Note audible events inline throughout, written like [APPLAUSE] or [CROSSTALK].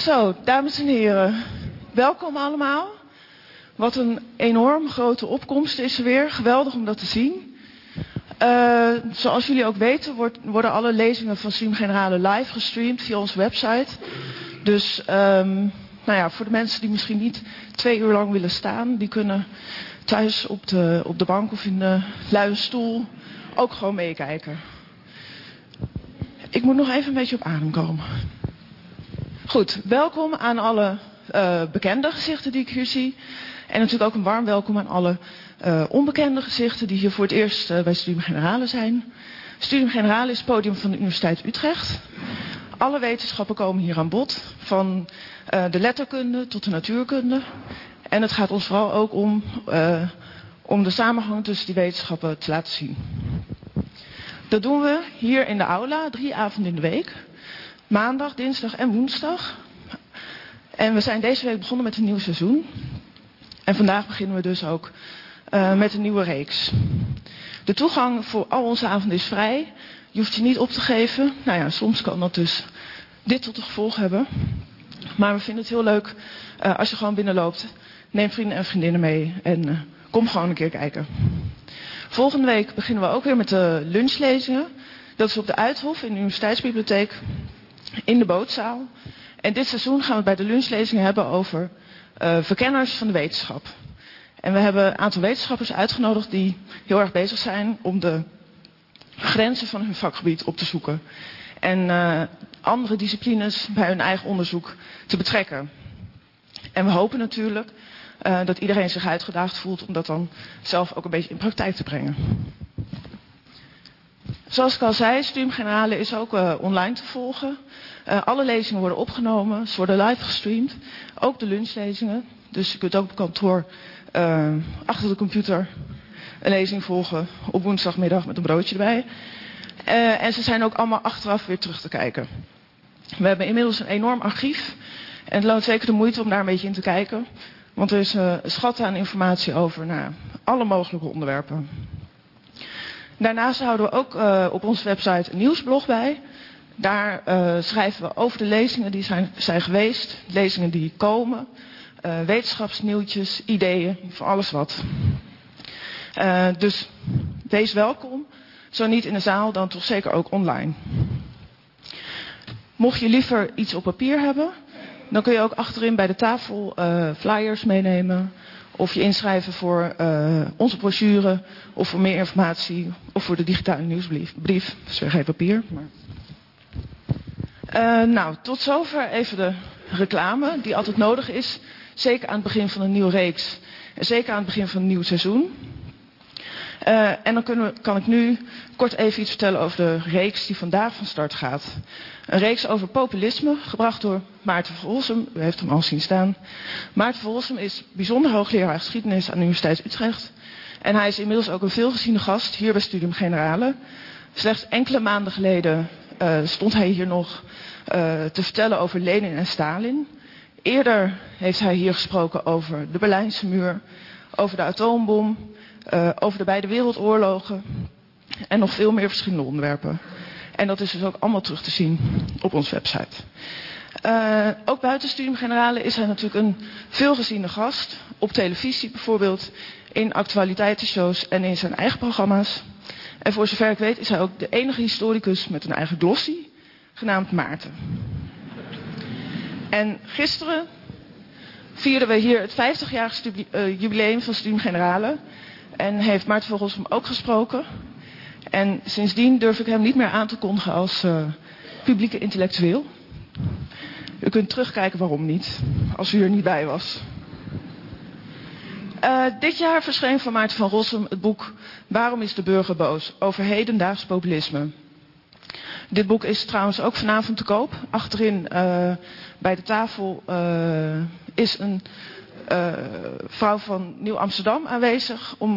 Zo, dames en heren, welkom allemaal. Wat een enorm grote opkomst is er weer. Geweldig om dat te zien. Uh, zoals jullie ook weten wordt, worden alle lezingen van Stream Generale live gestreamd via onze website. Dus um, nou ja, voor de mensen die misschien niet twee uur lang willen staan, die kunnen thuis op de, op de bank of in de luie stoel ook gewoon meekijken. Ik moet nog even een beetje op adem komen. Goed, welkom aan alle uh, bekende gezichten die ik hier zie. En natuurlijk ook een warm welkom aan alle uh, onbekende gezichten die hier voor het eerst uh, bij Studium Generale zijn. Studium Generale is het podium van de Universiteit Utrecht. Alle wetenschappen komen hier aan bod, van de letterkunde tot de natuurkunde. En het gaat ons vooral ook om, om de samenhang tussen die wetenschappen te laten zien. Dat doen we hier in de aula, drie avonden in de week. Maandag, dinsdag en woensdag. En we zijn deze week begonnen met een nieuw seizoen. En vandaag beginnen we dus ook uh, met een nieuwe reeks. De toegang voor al onze avonden is vrij. Je hoeft je niet op te geven. Nou ja, soms kan dat dus dit tot gevolg hebben. Maar we vinden het heel leuk uh, als je gewoon binnenloopt. Neem vrienden en vriendinnen mee en uh, kom gewoon een keer kijken. Volgende week beginnen we ook weer met de lunchlezingen. Dat is op de Uithof in de Universiteitsbibliotheek in de bootzaal. En dit seizoen gaan we bij de lunchlezingen hebben over uh, verkenners van de wetenschap. En we hebben een aantal wetenschappers uitgenodigd die heel erg bezig zijn om de grenzen van hun vakgebied op te zoeken. En uh, andere disciplines bij hun eigen onderzoek te betrekken. En we hopen natuurlijk uh, dat iedereen zich uitgedaagd voelt om dat dan zelf ook een beetje in praktijk te brengen. Zoals ik al zei, Studium Generale is ook online te volgen. Uh, alle lezingen worden opgenomen, ze worden live gestreamd. Ook de lunchlezingen. Dus je kunt ook op kantoor uh, achter de computer een lezing volgen op woensdagmiddag met een broodje erbij. Uh, en ze zijn ook allemaal achteraf weer terug te kijken. We hebben inmiddels een enorm archief. En het loont zeker de moeite om daar een beetje in te kijken. Want er is uh, schat aan informatie over nou, alle mogelijke onderwerpen. Daarnaast houden we ook op onze website een nieuwsblog bij. Daar uh, schrijven we over de lezingen die zijn, zijn geweest, lezingen die komen, uh, wetenschapsnieuwtjes, ideeën, van alles wat. Uh, dus wees welkom. Zo niet in de zaal, dan toch zeker ook online. Mocht je liever iets op papier hebben, dan kun je ook achterin bij de tafel flyers meenemen. Of je inschrijven voor onze brochure, of voor meer informatie, of voor de digitale nieuwsbrief. Brief. Dat is weer geen papier. Maar... Uh, nou, tot zover even de reclame die altijd nodig is. Zeker aan het begin van een nieuwe reeks. En zeker aan het begin van een nieuw seizoen. Uh, en dan kan ik nu kort even iets vertellen over de reeks die vandaag van start gaat. Een reeks over populisme, gebracht door Maarten Verholsem. U heeft hem al zien staan. Maarten Verholsem is bijzonder hoogleraar geschiedenis aan de Universiteit Utrecht. En hij is inmiddels ook een veelgeziene gast hier bij Studium Generale. Slechts enkele maanden geleden stond hij hier nog uh, te vertellen over Lenin en Stalin. Eerder heeft hij hier gesproken over de Berlijnse muur, over de atoombom, uh, over de beide wereldoorlogen en nog veel meer verschillende onderwerpen. En dat is dus ook allemaal terug te zien op onze website. Ook buiten Studium Generale is hij natuurlijk een veelgeziene gast. Op televisie bijvoorbeeld, in actualiteitenshows en in zijn eigen programma's. En voor zover ik weet is hij ook de enige historicus met een eigen glossie, genaamd Maarten. En gisteren vierden we hier het 50-jarig uh, jubileum van Studium Generale. En heeft Maarten Vogels hem ook gesproken. En sindsdien durf ik hem niet meer aan te kondigen als uh, publieke intellectueel. U kunt terugkijken waarom niet, als u er niet bij was. Uh, dit jaar verscheen van Maarten van Rossum het boek Waarom is de burger boos? Over hedendaags populisme. Dit boek is trouwens ook vanavond te koop. Achterin uh, bij de tafel uh, is een vrouw van Nieuw Amsterdam aanwezig om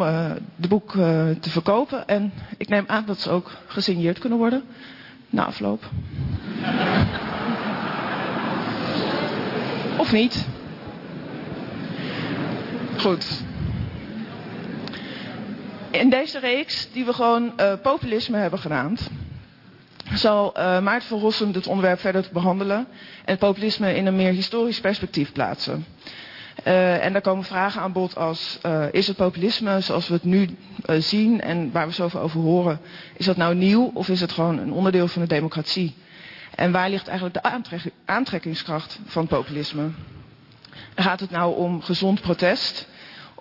de boek te verkopen. En ik neem aan dat ze ook gesigneerd kunnen worden na afloop. [LAUGHS] of niet. Goed. In deze reeks, die we gewoon populisme hebben genaamd, zal uh, Maarten van Rossum dit onderwerp verder behandelen en het populisme in een meer historisch perspectief plaatsen. Uh, en daar komen vragen aan bod als, is het populisme zoals we het nu zien en waar we zoveel over horen, is dat nou nieuw of is het gewoon een onderdeel van de democratie? En waar ligt eigenlijk de aantrek aantrekkingskracht van populisme? Gaat het nou om gezond protest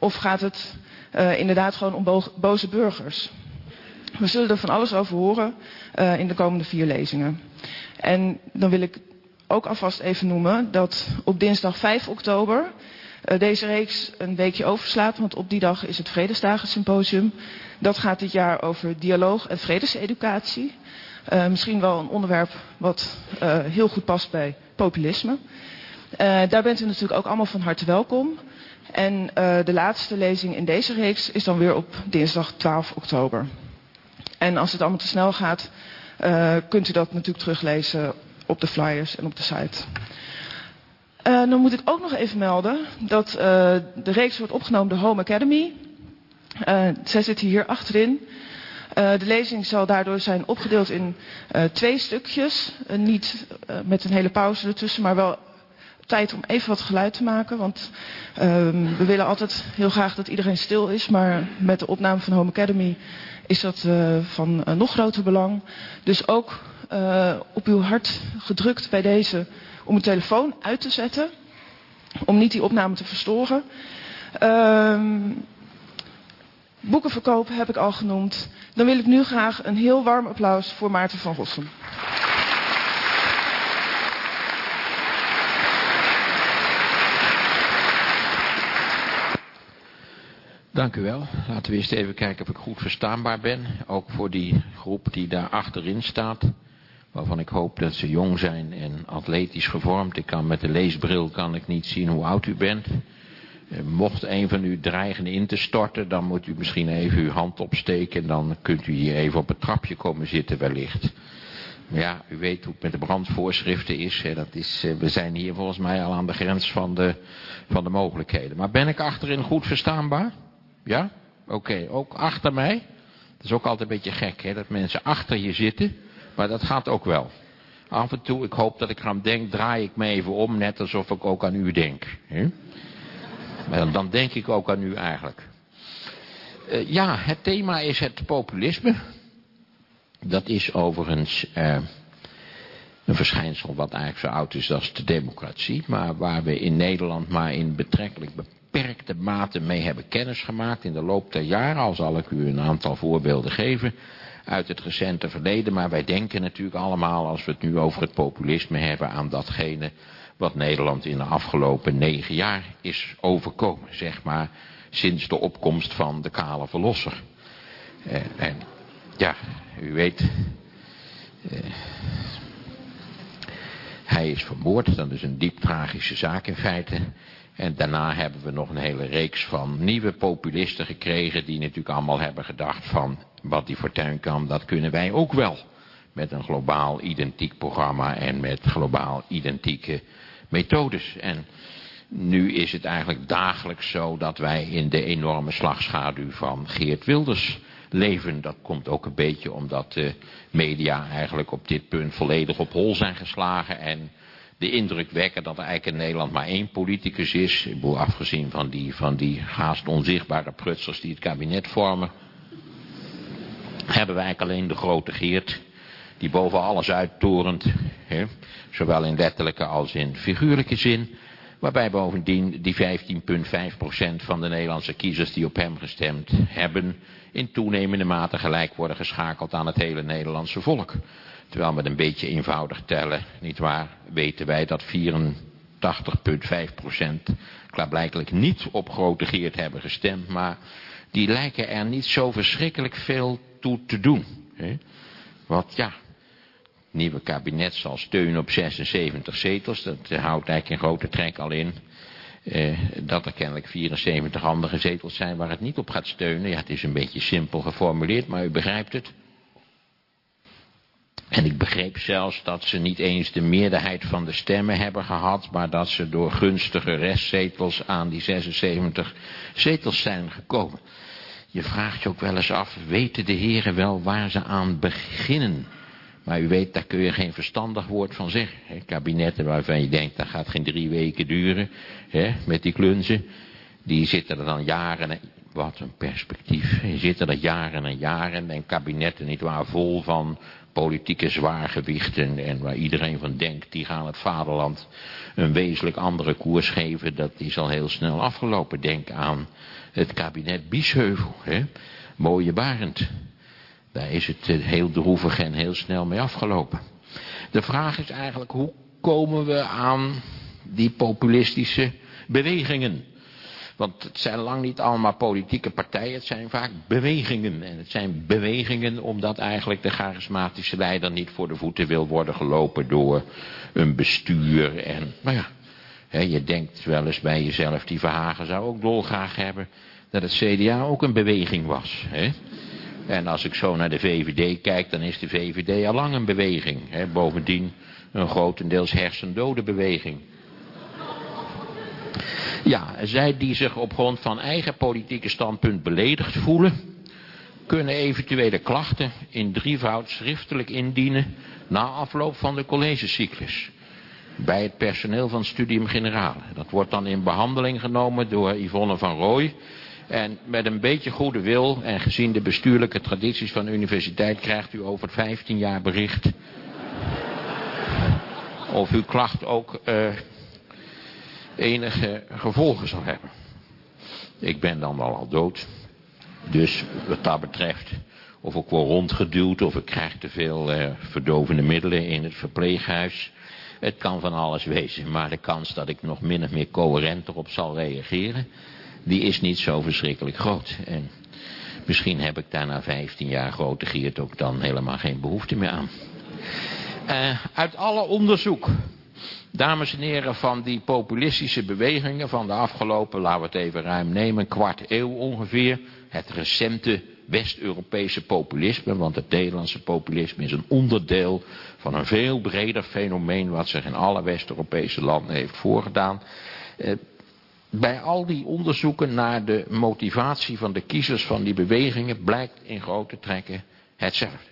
of gaat het inderdaad gewoon om bo boze burgers? We zullen er van alles over horen in de komende vier lezingen. En dan wil ik ook alvast even noemen dat op dinsdag 5 oktober uh, deze reeks een weekje overslaat, want op die dag is het Vredesdagen Symposium. Dat gaat dit jaar over dialoog en vredeseducatie. Misschien wel een onderwerp wat heel goed past bij populisme. daar bent u natuurlijk ook allemaal van harte welkom. En de laatste lezing in deze reeks is dan weer op dinsdag 12 oktober. En als het allemaal te snel gaat, kunt u dat natuurlijk teruglezen op de flyers en op de site. Uh, dan moet ik ook nog even melden dat de reeks wordt opgenomen door Home Academy. Uh, zij zit hier achterin. de lezing zal daardoor zijn opgedeeld in twee stukjes. niet met een hele pauze ertussen, maar wel tijd om even wat geluid te maken. Want ehm, we willen altijd heel graag dat iedereen stil is. Maar met de opname van Home Academy is dat van nog groter belang. Dus ook op uw hart gedrukt bij deze om uw telefoon uit te zetten. Om niet die opname te verstoren. Um, boekenverkoop heb ik al genoemd. Dan wil ik nu graag een heel warm applaus voor Maarten van Rossum. Dank u wel. Laten we eerst even kijken of ik goed verstaanbaar ben. Ook voor die groep die daar achterin staat waarvan ik hoop dat ze jong zijn en atletisch gevormd. Ik kan met de leesbril kan ik niet zien hoe oud u bent. Eh, mocht een van u dreigen in te storten, dan moet u misschien even uw hand opsteken. Dan kunt u hier even op het trapje komen zitten wellicht. Maar ja, u weet hoe het met de brandvoorschriften is. Dat is eh, we zijn hier volgens mij al aan de grens van de, van de mogelijkheden. Maar ben ik achterin goed verstaanbaar? Ja? Oké, ook achter mij? Dat is ook altijd een beetje gek, hè, dat mensen achter je zitten... Maar dat gaat ook wel. Af en toe, ik hoop dat ik aan denk, draai ik me even om, net alsof ik ook aan u denk. He? Maar dan denk ik ook aan u eigenlijk. Uh, ja, het thema is het populisme. Dat is overigens uh, een verschijnsel wat eigenlijk zo oud is als de democratie. Maar waar we in Nederland maar in betrekkelijk beperkte mate mee hebben kennis gemaakt in de loop der jaren. Al zal ik u een aantal voorbeelden geven uit het recente verleden. Maar wij denken natuurlijk allemaal, als we het nu over het populisme hebben, aan datgene wat Nederland in de afgelopen negen jaar is overkomen. Zeg maar sinds de opkomst van de kale verlosser. Eh, en ja, u weet, eh, hij is vermoord, dat is een diep tragische zaak in feite. En daarna hebben we nog een hele reeks van nieuwe populisten gekregen... die natuurlijk allemaal hebben gedacht van... wat die fortuin kan, dat kunnen wij ook wel. Met een globaal identiek programma en met globaal identieke methodes. En nu is het eigenlijk dagelijks zo dat wij in de enorme slagschaduw van Geert Wilders leven. Dat komt ook een beetje omdat de media eigenlijk op dit punt volledig op hol zijn geslagen... en de indruk wekken dat er eigenlijk in Nederland maar één politicus is. Afgezien van die, van die haast onzichtbare prutsers die het kabinet vormen. Hebben wij eigenlijk alleen de grote Geert. Die boven alles uittorent. Hè, zowel in letterlijke als in figuurlijke zin. Waarbij bovendien die 15,5% van de Nederlandse kiezers die op hem gestemd hebben... in toenemende mate gelijk worden geschakeld aan het hele Nederlandse volk. Terwijl met een beetje eenvoudig tellen, nietwaar, weten wij dat 84,5% klaarblijkelijk niet op grote Geert hebben gestemd. Maar die lijken er niet zo verschrikkelijk veel toe te doen. Hè? Wat ja, het nieuwe kabinet zal steunen op 76 zetels. Dat houdt eigenlijk een grote trek al in. Eh, dat er kennelijk 74 andere zetels zijn waar het niet op gaat steunen. Ja, het is een beetje simpel geformuleerd, maar u begrijpt het. En ik begreep zelfs dat ze niet eens de meerderheid van de stemmen hebben gehad, maar dat ze door gunstige restzetels aan die 76 zetels zijn gekomen. Je vraagt je ook wel eens af, weten de heren wel waar ze aan beginnen Maar u weet, daar kun je geen verstandig woord van zeggen. Hè? Kabinetten waarvan je denkt, dat gaat geen drie weken duren. Hè? Met die klunzen. Die zitten er dan jaren. En, wat een perspectief. Je zitten er jaren en jaren. En kabinetten niet waar vol van politieke zwaargewichten. En waar iedereen van denkt, die gaan het vaderland een wezenlijk andere koers geven. Dat is al heel snel afgelopen. Denk aan het kabinet Biesheuvel. Hè? Mooie Barend. Daar is het eh, heel droevig en heel snel mee afgelopen. De vraag is eigenlijk, hoe komen we aan die populistische bewegingen? Want het zijn lang niet allemaal politieke partijen, het zijn vaak bewegingen. En het zijn bewegingen omdat eigenlijk de charismatische leider niet voor de voeten wil worden gelopen door een bestuur. En, nou ja, hè, je denkt wel eens bij jezelf, die Verhagen zou ook dolgraag hebben dat het CDA ook een beweging was. Hè? En als ik zo naar de VVD kijk, dan is de VVD al lang een beweging. Hè? Bovendien een grotendeels hersendode beweging. Ja, zij die zich op grond van eigen politieke standpunt beledigd voelen, kunnen eventuele klachten in drievoud schriftelijk indienen na afloop van de collegecyclus. Bij het personeel van Studium Generale. Dat wordt dan in behandeling genomen door Yvonne van Rooij en met een beetje goede wil en gezien de bestuurlijke tradities van de universiteit krijgt u over 15 jaar bericht. Of uw klacht ook uh, enige gevolgen zal hebben. Ik ben dan wel al dood. Dus wat dat betreft, of ik word rondgeduwd of ik krijg te veel uh, verdovende middelen in het verpleeghuis. Het kan van alles wezen, maar de kans dat ik nog min of meer coherent erop zal reageren, die is niet zo verschrikkelijk groot. En misschien heb ik daar na 15 jaar grote Geert ook dan helemaal geen behoefte meer aan. Uh, uit alle onderzoek, dames en heren, van die populistische bewegingen van de afgelopen, laten we het even ruim nemen, kwart eeuw ongeveer, het recente West-Europese populisme, want het Nederlandse populisme is een onderdeel van een veel breder fenomeen wat zich in alle West-Europese landen heeft voorgedaan. Uh, bij al die onderzoeken naar de motivatie van de kiezers van die bewegingen blijkt in grote trekken hetzelfde.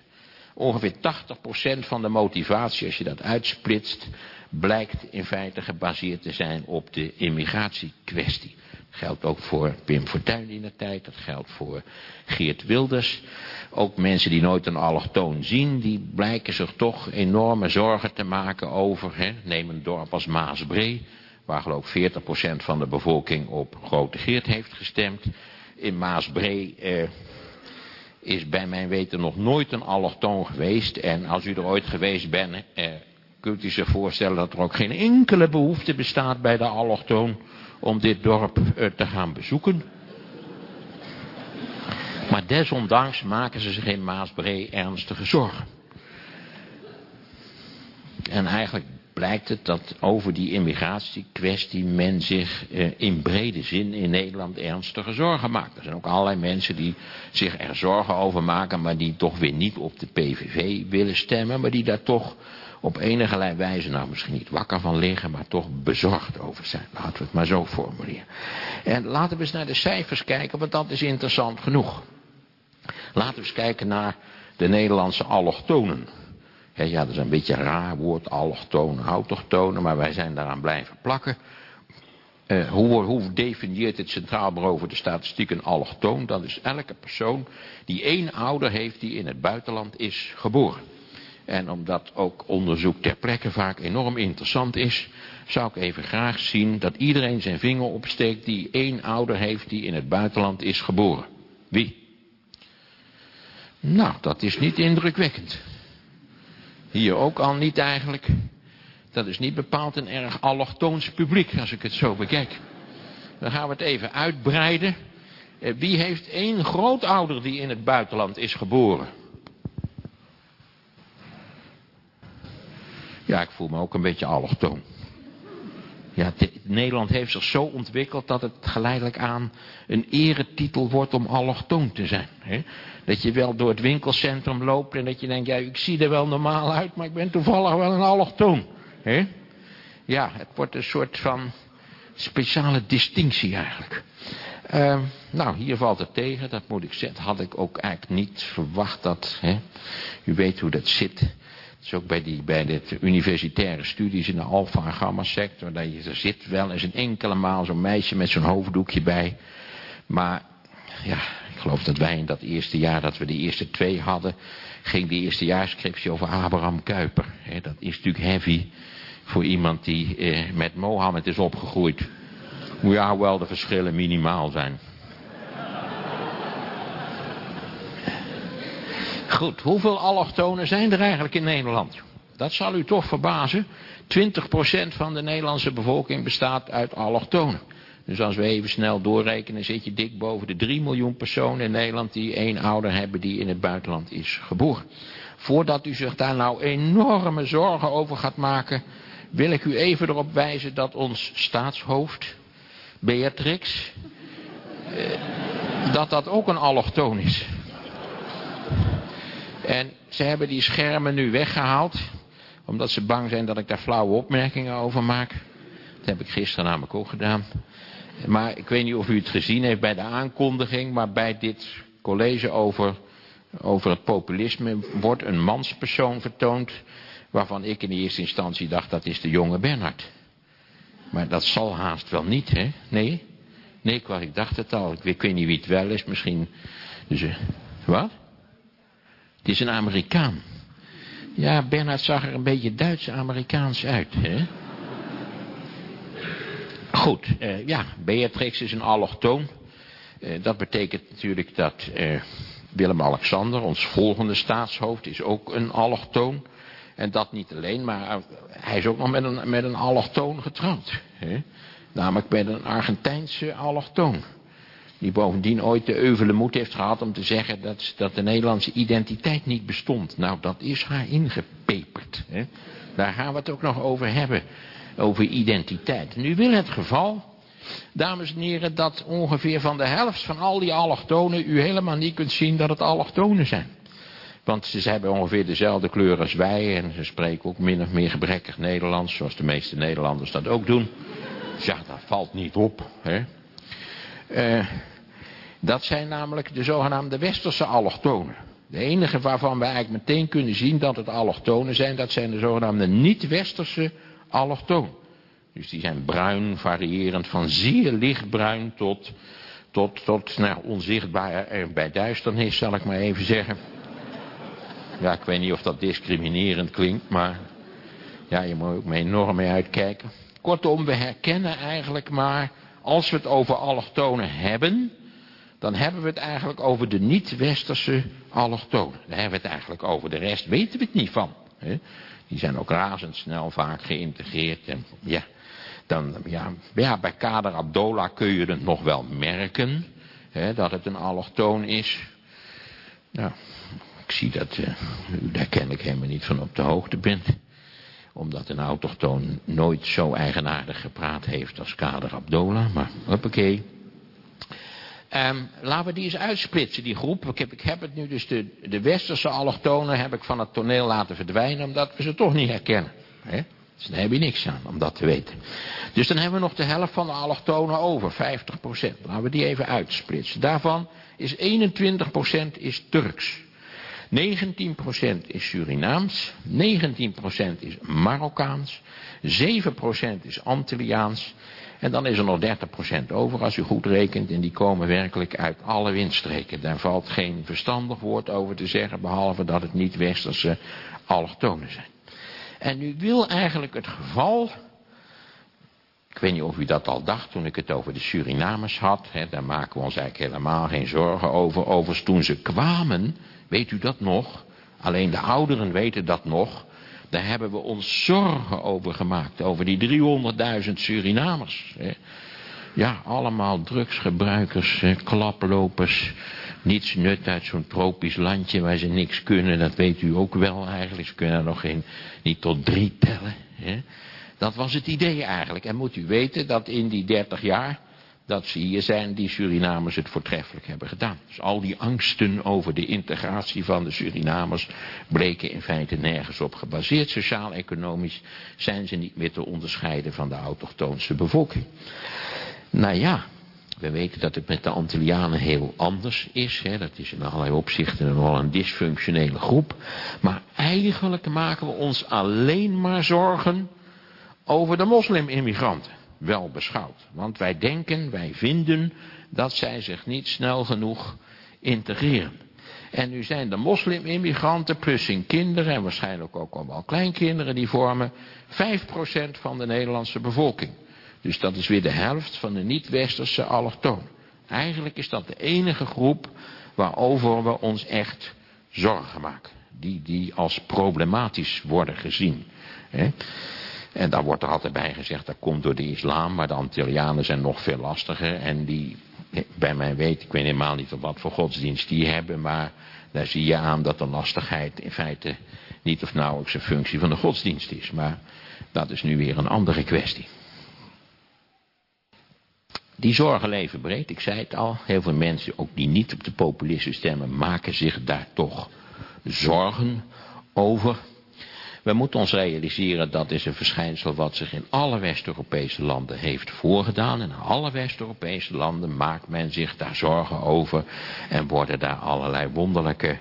Ongeveer 80% van de motivatie, als je dat uitsplitst, blijkt in feite gebaseerd te zijn op de immigratiekwestie. Dat geldt ook voor Pim Fortuyn in de tijd, dat geldt voor Geert Wilders. Ook mensen die nooit een allochtoon zien, die blijken zich toch enorme zorgen te maken over, hè, neem een dorp als Maasbree waar geloof ik 40% van de bevolking op Grote Geert heeft gestemd. In Maasbree eh, is bij mijn weten nog nooit een allochtoon geweest. En als u er ooit geweest bent, eh, kunt u zich voorstellen dat er ook geen enkele behoefte bestaat bij de allochtoon om dit dorp eh, te gaan bezoeken. Maar desondanks maken ze zich in Maasbree ernstige zorgen. En eigenlijk blijkt het dat over die immigratiekwestie men zich eh, in brede zin in Nederland ernstige zorgen maakt. Er zijn ook allerlei mensen die zich er zorgen over maken, maar die toch weer niet op de PVV willen stemmen, maar die daar toch op enige wijze, nou misschien niet wakker van liggen, maar toch bezorgd over zijn. Laten we het maar zo formuleren. En laten we eens naar de cijfers kijken, want dat is interessant genoeg. Laten we eens kijken naar de Nederlandse allochtonen ja, dat is een beetje een raar woord, allochtonen, autochtonen, maar wij zijn daaraan blijven plakken. Uh, hoe, hoe definieert het Centraal Bureau voor de Statistiek een allochtoon? Dat is elke persoon die één ouder heeft die in het buitenland is geboren. En omdat ook onderzoek ter plekke vaak enorm interessant is, zou ik even graag zien dat iedereen zijn vinger opsteekt die één ouder heeft die in het buitenland is geboren. Wie? Nou, dat is niet indrukwekkend. Hier ook al niet eigenlijk. Dat is niet bepaald een erg allochtoons publiek, als ik het zo bekijk. Dan gaan we het even uitbreiden. Eh, wie heeft één grootouder die in het buitenland is geboren? Ja, ik voel me ook een beetje allochtoon. Ja, Nederland heeft zich zo ontwikkeld dat het geleidelijk aan een eretitel wordt om allochtoon te zijn. Hè? Dat je wel door het winkelcentrum loopt en dat je denkt, ja, ik zie er wel normaal uit, maar ik ben toevallig wel een allochtoon. Hè? Ja, het wordt een soort van speciale distinctie eigenlijk. Uh, nou, hier valt het tegen, dat moet ik zeggen. Had ik ook eigenlijk niet verwacht dat, hè, u weet hoe dat zit. Is ook bij, die, bij de universitaire studies in de alfa- en gamma-sector. Dat je, er zit wel eens een enkele maal zo'n meisje met zo'n hoofddoekje bij. Maar ja, ik geloof dat wij in dat eerste jaar dat we de eerste twee hadden... ging die eerstejaarscriptie over Abraham Kuyper. dat is natuurlijk heavy voor iemand die eh, met Mohammed is opgegroeid. Moet ja wel de verschillen minimaal zijn. Goed, hoeveel allochtonen zijn er eigenlijk in Nederland? Dat zal u toch verbazen. 20% van de Nederlandse bevolking bestaat uit allochtonen. Dus als we even snel doorrekenen, zit je dik boven de 3 miljoen personen in Nederland die één ouder hebben die in het buitenland is geboren. Voordat u zich daar nou enorme zorgen over gaat maken, wil ik u even erop wijzen dat ons staatshoofd, Beatrix, eh, dat dat ook een allochtoon is. En ze hebben die schermen nu weggehaald, omdat ze bang zijn dat ik daar flauwe opmerkingen over maak. Dat heb ik gisteren namelijk ook gedaan. Maar ik weet niet of u het gezien heeft bij de aankondiging, maar bij dit college over, over het populisme wordt een manspersoon vertoond, waarvan ik in eerste instantie dacht dat is de jonge Bernhard. Maar dat zal haast wel niet, hè? Nee? Nee, ik dacht het al. Ik weet, niet wie het wel is, misschien... Dus, uh, wat? Het is een Amerikaan. Ja, Bernhard zag er een beetje Duits-Amerikaans uit, hè? Goed, uh, ja, Beatrix is een allochtoon. Uh, dat betekent natuurlijk dat uh, Willem-Alexander, ons volgende staatshoofd, is ook een allochtoon. En dat niet alleen, maar hij is ook nog met een, met een allochtoon getrouwd. Hè? Namelijk met een Argentijnse allochtoon. Die bovendien ooit de euvele moed heeft gehad om te zeggen dat, dat de Nederlandse identiteit niet bestond. Nou, dat is haar ingepeperd. Hè? Daar gaan we het ook nog over hebben. Over identiteit. Nu wil het geval, dames en heren, dat ongeveer van de helft van al die allochtonen u helemaal niet kunt zien dat het allochtonen zijn. Want ze hebben ongeveer dezelfde kleur als wij en ze spreken ook min of meer gebrekkig Nederlands, zoals de meeste Nederlanders dat ook doen. Ja, dat valt niet op. Hè? Uh, dat zijn namelijk de zogenaamde westerse allochtonen. De enige waarvan we eigenlijk meteen kunnen zien dat het allochtonen zijn, dat zijn de zogenaamde niet-westerse allochtonen. Dus die zijn bruin, variërend van zeer lichtbruin tot, tot, tot nou, onzichtbaar bij duisternis, zal ik maar even zeggen. Ja, ik weet niet of dat discriminerend klinkt, maar ja, je moet ook mee enorm mee uitkijken. Kortom, we herkennen eigenlijk maar, als we het over allochtonen hebben, dan hebben we het eigenlijk over de niet-westerse allochtonen. Dan hebben we het eigenlijk over de rest, weten we het niet van. Hè? Die zijn ook razendsnel vaak geïntegreerd. En ja, dan, ja, ja, bij Kader Abdola kun je het nog wel merken, hè, dat het een allochtoon is. Nou, ik zie dat uh, u daar kennelijk helemaal niet van op de hoogte bent. Omdat een autochtoon nooit zo eigenaardig gepraat heeft als Kader Abdola. Maar hoppakee. Um, laten we die eens uitsplitsen, die groep. Ik heb, ik heb het nu dus, de, de westerse allochtonen heb ik van het toneel laten verdwijnen, omdat we ze toch niet herkennen. Hè? Dus daar heb je niks aan, om dat te weten. Dus dan hebben we nog de helft van de allochtonen over, 50%. Laten we die even uitsplitsen. Daarvan is 21% is Turks. 19% is Surinaams, 19% is Marokkaans, 7% is Antilliaans en dan is er nog 30% over als u goed rekent en die komen werkelijk uit alle windstreken. Daar valt geen verstandig woord over te zeggen behalve dat het niet westerse allochtonen zijn. En nu wil eigenlijk het geval ik weet niet of u dat al dacht toen ik het over de Surinamers had. Hè, daar maken we ons eigenlijk helemaal geen zorgen over. Overigens toen ze kwamen, weet u dat nog? Alleen de ouderen weten dat nog. Daar hebben we ons zorgen over gemaakt. Over die 300.000 Surinamers. Ja, allemaal drugsgebruikers, klaplopers. Niets nut uit zo'n tropisch landje waar ze niks kunnen. Dat weet u ook wel eigenlijk. Ze kunnen er nog geen, niet tot drie tellen. Dat was het idee eigenlijk. En moet u weten dat in die 30 jaar dat ze hier zijn, die Surinamers het voortreffelijk hebben gedaan. Dus al die angsten over de integratie van de Surinamers bleken in feite nergens op gebaseerd. Sociaal-economisch zijn ze niet meer te onderscheiden van de autochtoonse bevolking. Nou ja, We weten dat het met de Antillianen heel anders is. Hè. Dat is in allerlei opzichten wel een dysfunctionele groep. Maar eigenlijk maken we ons alleen maar zorgen over de moslimimmigranten. Wel beschouwd. Want wij denken, wij vinden dat zij zich niet snel genoeg integreren. En nu zijn de moslimimmigranten plus hun kinderen en waarschijnlijk ook al wel kleinkinderen die vormen 5% van de Nederlandse bevolking. Dus dat is weer de helft van de niet-westerse allochtoon. Eigenlijk is dat de enige groep waarover we ons echt zorgen maken. Die, die als problematisch worden gezien. En daar wordt er altijd bij gezegd, dat komt door de islam, maar de Antillianen zijn nog veel lastiger. En die, bij mij weet, ik weet helemaal niet wat voor godsdienst die hebben, maar daar zie je aan dat de lastigheid in feite niet of nauwelijks een functie van de godsdienst is. Maar dat is nu weer een andere kwestie. Die zorgen leven breed, ik zei het al. Heel veel mensen, ook die niet op de populisten stemmen, maken zich daar toch zorgen over. We moeten ons realiseren dat is een verschijnsel wat zich in alle West-Europese landen heeft voorgedaan. In alle West-Europese landen maakt men zich daar zorgen over en worden daar allerlei wonderlijke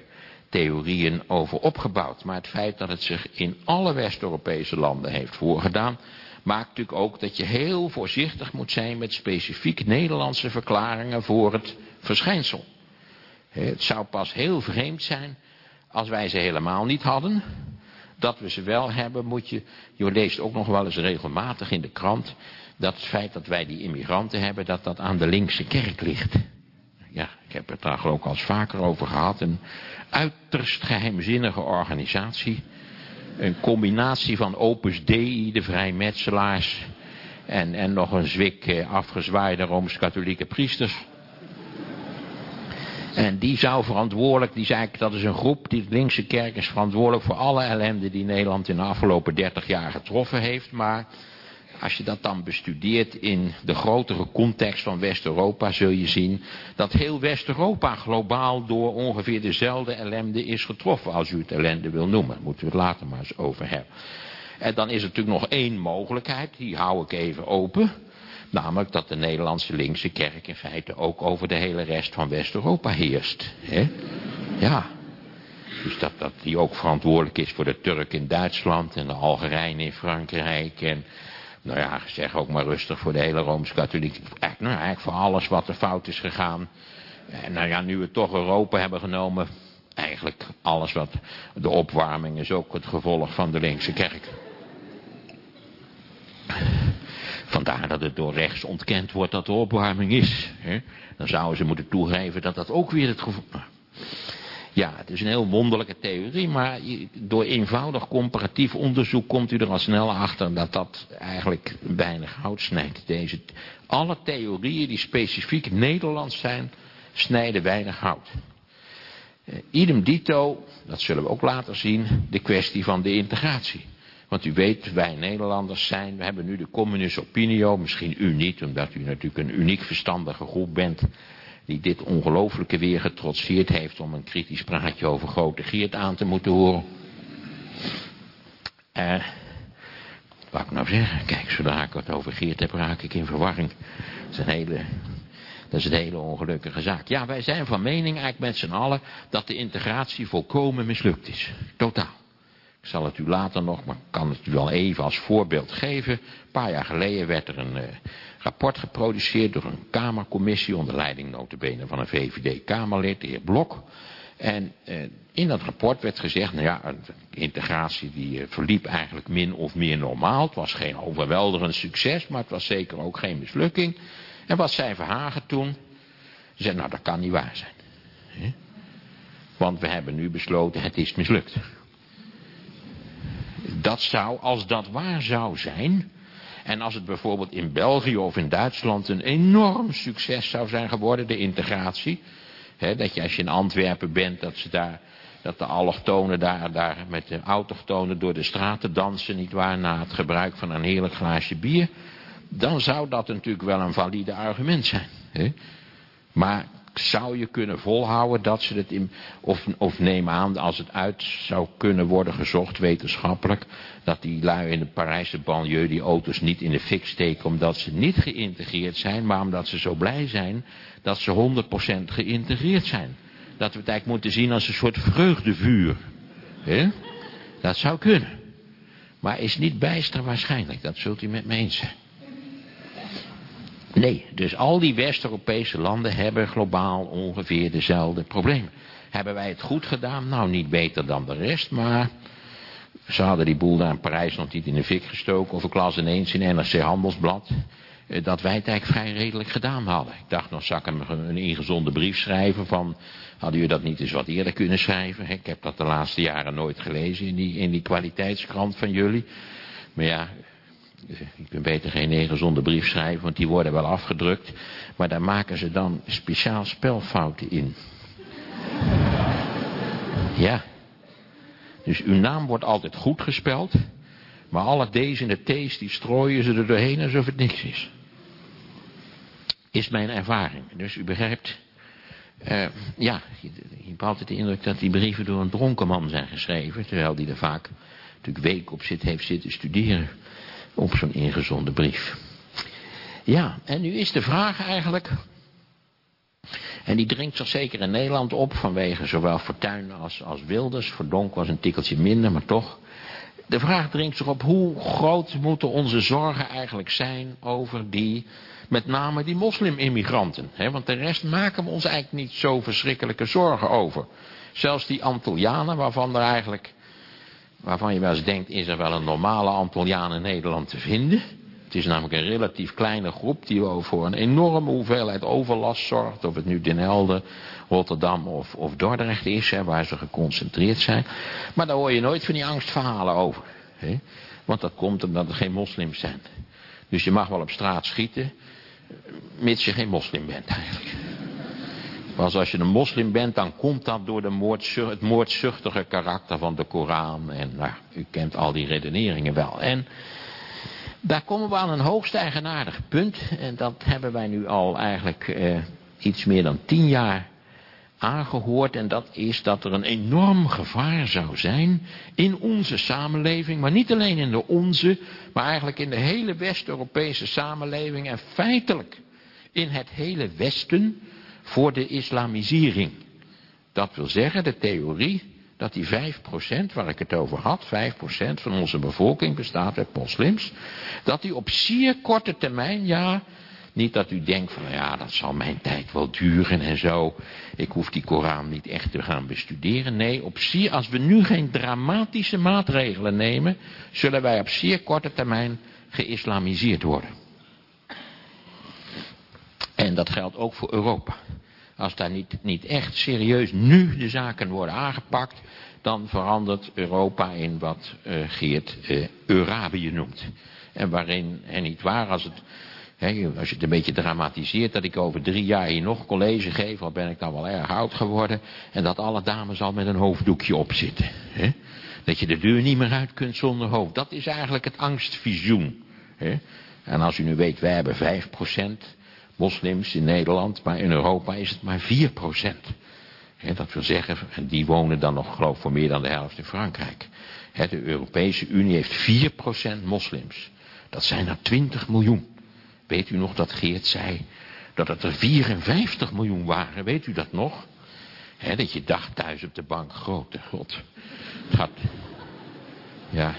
theorieën over opgebouwd. Maar het feit dat het zich in alle West-Europese landen heeft voorgedaan, maakt natuurlijk ook dat je heel voorzichtig moet zijn met specifiek Nederlandse verklaringen voor het verschijnsel. Het zou pas heel vreemd zijn als wij ze helemaal niet hadden. Dat we ze wel hebben, moet je, je leest ook nog wel eens regelmatig in de krant, dat het feit dat wij die immigranten hebben, dat dat aan de linkse kerk ligt. Ja, ik heb het daar ook al eens vaker over gehad. Een uiterst geheimzinnige organisatie. Een combinatie van Opus Dei, de vrijmetselaars, en, en nog een zwik eh, afgezwaaide Rooms-Katholieke priesters. En die zou verantwoordelijk, die zei dat is een groep, die linkse kerk is verantwoordelijk voor alle ellende die Nederland in de afgelopen 30 jaar getroffen heeft. Maar als je dat dan bestudeert in de grotere context van West-Europa, zul je zien dat heel West-Europa globaal door ongeveer dezelfde ellende is getroffen, als u het ellende wil noemen. Moeten we het later maar eens over hebben. En dan is er natuurlijk nog één mogelijkheid, die hou ik even open. Namelijk dat de Nederlandse linkse kerk in feite ook over de hele rest van West-Europa heerst. Hè? Ja. Dus dat, die ook verantwoordelijk is voor de Turk in Duitsland en de Algerijnen in Frankrijk. En nou ja, zeg ook maar rustig voor de hele Rooms-Katholiek. Eigenlijk, nou, eigenlijk voor alles wat er fout is gegaan. En nou ja, nu we toch Europa hebben genomen. Eigenlijk alles wat de opwarming is ook het gevolg van de linkse kerk. Vandaar dat het door rechts ontkend wordt dat er opwarming is. Hè? Dan zouden ze moeten toegeven dat dat ook weer het geval... Ja, het is een heel wonderlijke theorie, maar door eenvoudig comparatief onderzoek komt u er al snel achter dat dat eigenlijk weinig hout snijdt. Deze, alle theorieën die specifiek Nederlands zijn, snijden weinig hout. Uh, idem dito, dat zullen we ook later zien, de kwestie van de integratie. Want u weet, wij Nederlanders zijn, we hebben nu de communis opinio, misschien u niet, omdat u natuurlijk een uniek verstandige groep bent, die dit ongelooflijke weer getrotseerd heeft om een kritisch praatje over grote Geert aan te moeten horen. Eh, wat ik nou zeggen? Kijk, zodra ik het over Geert heb, raak ik in verwarring. Dat is een hele, dat is een hele ongelukkige zaak. Ja, wij zijn van mening eigenlijk met z'n allen dat de integratie volkomen mislukt is. Totaal. Ik zal het u later nog, maar kan het u wel even als voorbeeld geven. Een paar jaar geleden werd er een uh, rapport geproduceerd door een Kamercommissie onder leiding notabene van een VVD-Kamerlid, de heer Blok. En uh, in dat rapport werd gezegd, nou ja, de integratie die uh, verliep eigenlijk min of meer normaal. Het was geen overweldigend succes, maar het was zeker ook geen mislukking. En wat zei Verhagen toen? Ze zei, nou dat kan niet waar zijn. Want we hebben nu besloten, het is mislukt. Dat zou, als dat waar zou zijn, en als het bijvoorbeeld in België of in Duitsland een enorm succes zou zijn geworden, de integratie. Dat je als je in Antwerpen bent, dat ze daar, dat de allochtonen daar, daar met de autochtonen door de straten dansen, nietwaar, na het gebruik van een heerlijk glaasje bier. Dan zou dat natuurlijk wel een valide argument zijn. Maar zou je kunnen volhouden dat ze het in, of, of neem aan als het uit zou kunnen worden gezocht wetenschappelijk, dat die lui in de Parijse banlieue die auto's niet in de fik steken omdat ze niet geïntegreerd zijn, maar omdat ze zo blij zijn dat ze 100% geïntegreerd zijn. Dat we het eigenlijk moeten zien als een soort vreugdevuur. Dat zou kunnen. Maar is niet bijster waarschijnlijk, dat zult u met me eens zijn. Nee, dus al die West-Europese landen hebben globaal ongeveer dezelfde problemen. Hebben wij het goed gedaan? Nou, niet beter dan de rest, maar ze hadden die boel daar in Parijs nog niet in de fik gestoken. Of ik las ineens in NRC Handelsblad eh, dat wij het eigenlijk vrij redelijk gedaan hadden. Ik dacht nog, zal ik hem een ingezonde brief schrijven van... hadden jullie dat niet eens wat eerder kunnen schrijven? Ik heb dat de laatste jaren nooit gelezen in die, in die kwaliteitskrant van jullie. Maar ja, ik kunt beter geen ingezonde brief schrijven, want die worden wel afgedrukt. Maar daar maken ze dan speciaal spelfouten in. [LAUGHS] Ja. Dus uw naam wordt altijd goed gespeld. Maar alle D's en de T's die strooien ze er doorheen alsof het niks is. Is mijn ervaring. Dus u begrijpt. Uh, ja, je, je hebt altijd de indruk dat die brieven door een dronken man zijn geschreven. Terwijl die er vaak natuurlijk week op zit, heeft zitten studeren op zo'n ingezonde brief. Ja, en nu is de vraag eigenlijk, en die dringt zich zeker in Nederland op vanwege zowel Fortuyn als, als Wilders. Verdonk was een tikkeltje minder, maar toch. De vraag dringt zich op hoe groot moeten onze zorgen eigenlijk zijn over die, met name die moslimimmigranten. Want de rest maken we ons eigenlijk niet zo verschrikkelijke zorgen over. Zelfs die Antillianen waarvan er eigenlijk waarvan je wel eens denkt, is er wel een normale Antilliaan in Nederland te vinden. Het is namelijk een relatief kleine groep die voor een enorme hoeveelheid overlast zorgt. Of het nu Den Helder, Rotterdam of, of Dordrecht is, hè, waar ze geconcentreerd zijn. Maar daar hoor je nooit van die angstverhalen over. Hè? Want dat komt omdat er geen moslims zijn. Dus je mag wel op straat schieten, mits je geen moslim bent eigenlijk. Want als je een moslim bent, dan komt dat door de moordzucht, het moordzuchtige karakter van de Koran. En nou, u kent al die redeneringen wel. En daar komen we aan een hoogst eigenaardig punt. En dat hebben wij nu al eigenlijk eh, iets meer dan tien jaar aangehoord. En dat is dat er een enorm gevaar zou zijn in onze samenleving. Maar niet alleen in de onze, maar eigenlijk in de hele West-Europese samenleving. En feitelijk in het hele Westen voor de islamisering. Dat wil zeggen, de theorie dat die 5% waar ik het over had, 5% van onze bevolking bestaat uit moslims, dat die op zeer korte termijn, ja, niet dat u denkt van, ja, dat zal mijn tijd wel duren en zo, ik hoef die Koran niet echt te gaan bestuderen. Nee, op zeer, als we nu geen dramatische maatregelen nemen, zullen wij op zeer korte termijn geïslamiseerd worden. En dat geldt ook voor Europa. Als daar niet, niet echt serieus nu de zaken worden aangepakt, dan verandert Europa in wat uh, Geert uh, Eurabië noemt. En waarin, en niet waar, als, het, als je het een beetje dramatiseert, dat ik over drie jaar hier nog college geef, al ben ik dan wel erg oud geworden, en dat alle dames al met een hoofddoekje op zitten. Hè? Dat je de deur niet meer uit kunt zonder hoofd. Dat is eigenlijk het angstvisioen. Hè? En als u nu weet, wij hebben 5 procent moslims in Nederland, maar in Europa is het maar 4 procent. dat wil zeggen, en die wonen dan nog geloof ik voor meer dan de helft in Frankrijk. de Europese Unie heeft 4 procent moslims. Dat zijn er 20 miljoen. Weet u nog dat Geert zei dat het er 54 miljoen waren, weet u dat nog? dat je dacht thuis op de bank, grote god. Gaat, ja,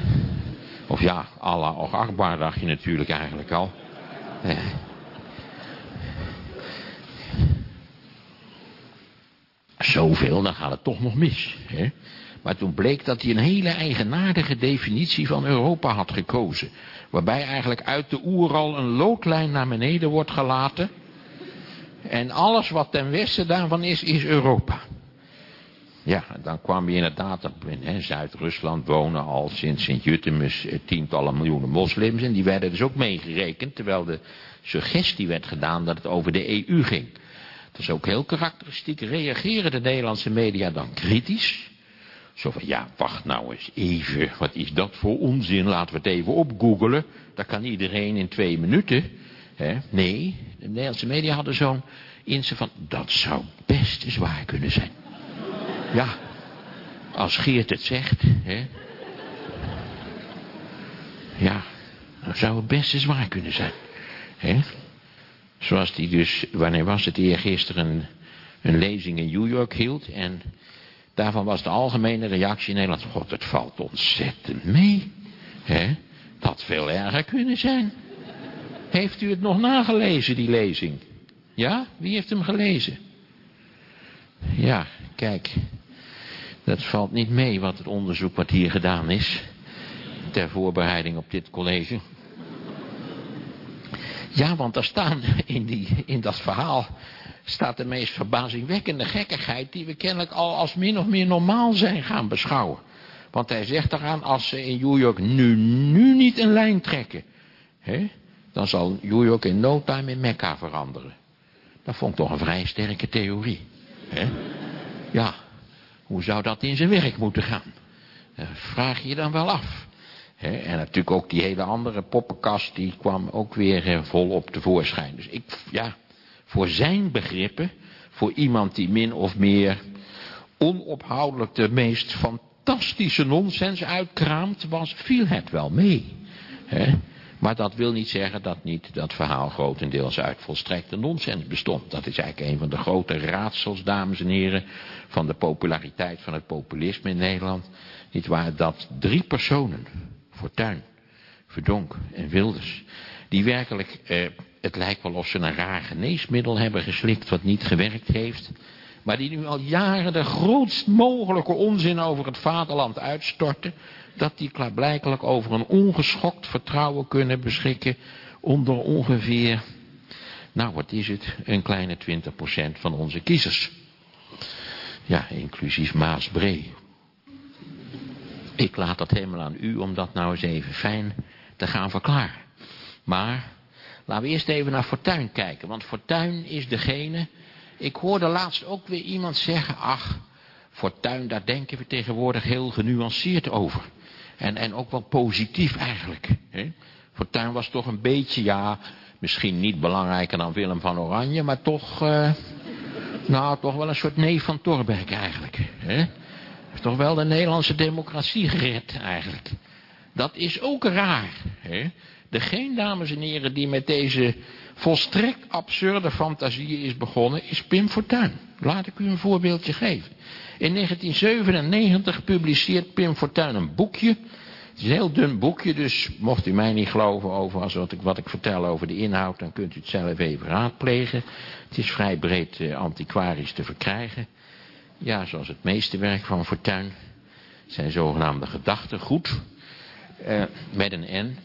of ja, Allah of Akbar dacht je natuurlijk eigenlijk al. Zoveel, dan gaat het toch nog mis. Hè? Maar toen bleek dat hij een hele eigenaardige definitie van Europa had gekozen. Waarbij eigenlijk uit de oeral een loodlijn naar beneden wordt gelaten. En alles wat ten westen daarvan is, is Europa. Ja, dan kwam je inderdaad, in Zuid-Rusland wonen al sinds Sint-Jutemus eh, tientallen miljoenen moslims. En die werden dus ook meegerekend, terwijl de suggestie werd gedaan dat het over de EU ging. Dat is ook heel karakteristiek. Reageren de Nederlandse media dan kritisch? Zo van, ja, wacht nou eens even. Wat is dat voor onzin? Laten we het even opgoogelen. Dat kan iedereen in twee minuten. Nee, de Nederlandse media hadden zo'n in ze van, dat zou best eens waar kunnen zijn. Ja, als Geert het zegt, hè. Ja, dan zou het best eens waar kunnen zijn. Hè? Zoals die dus, wanneer was het eergisteren, een, lezing in New York hield. En daarvan was de algemene reactie in Nederland, god het valt ontzettend mee. Hè? Dat veel erger kunnen zijn. Heeft u het nog nagelezen, die lezing? Ja? Wie heeft hem gelezen? Ja, kijk. Dat valt niet mee wat het onderzoek wat hier gedaan is. Ter voorbereiding op dit college. Ja, want daar staan [LAUGHS] in, die, in dat verhaal staat de meest verbazingwekkende gekkigheid die we kennelijk al als min of meer normaal zijn gaan beschouwen. Want hij zegt eraan, als ze in York nu, nu niet een lijn trekken, hè, dan zal York in no time in Mekka veranderen. Dat vond ik toch een vrij sterke theorie. Hè? Ja, hoe zou dat in zijn werk moeten gaan? Dat vraag je dan wel af. En natuurlijk ook die hele andere poppenkast, die kwam ook weer eh, volop tevoorschijn. Dus ik, ja, voor zijn begrippen, voor iemand die min of meer onophoudelijk de meest fantastische nonsens uitkraamt, was, viel het wel mee. Maar dat wil niet zeggen dat niet dat verhaal grotendeels uit volstrekte nonsens bestond. Dat is eigenlijk een van de grote raadsels, dames en heren, van de populariteit van het populisme in Nederland. Niet waar dat drie personen, Fortuyn, Verdonk en Wilders, die werkelijk, eh, het lijkt wel of ze een raar geneesmiddel hebben geslikt wat niet gewerkt heeft. Maar die nu al jaren de grootst mogelijke onzin over het vaderland uitstorten dat die klaarblijkelijk over een ongeschokt vertrouwen kunnen beschikken onder ongeveer, nou wat is het, een kleine 20% van onze kiezers. Ja, inclusief Maasbree. Ik laat dat helemaal aan u om dat nou eens even fijn te gaan verklaren. Maar laten we eerst even naar Fortuin kijken. Want Fortuin is degene... Ik hoorde laatst ook weer iemand zeggen... Ach, Fortuin, daar denken we tegenwoordig heel genuanceerd over. En, en ook wel positief eigenlijk. Hè? Fortuyn was toch een beetje, ja, misschien niet belangrijker dan Willem van Oranje, maar toch, uh, nou, toch wel een soort neef van Torbeck eigenlijk. Hè? Heeft toch wel de Nederlandse democratie gered eigenlijk. Dat is ook raar. Hè? Degene, dames en heren, die met deze volstrekt absurde fantasieën is begonnen, is Pim Fortuyn. Laat ik u een voorbeeldje geven. In 1997 publiceert Pim Fortuyn een boekje. Het is een heel dun boekje, dus mocht u mij niet geloven over wat ik, wat ik vertel over de inhoud, dan kunt u het zelf even raadplegen. Het is vrij breed eh, antiquarisch te verkrijgen. Ja, zoals het meeste werk van Fortuyn. Zijn zogenaamde gedachtegoed. Uh, met een N.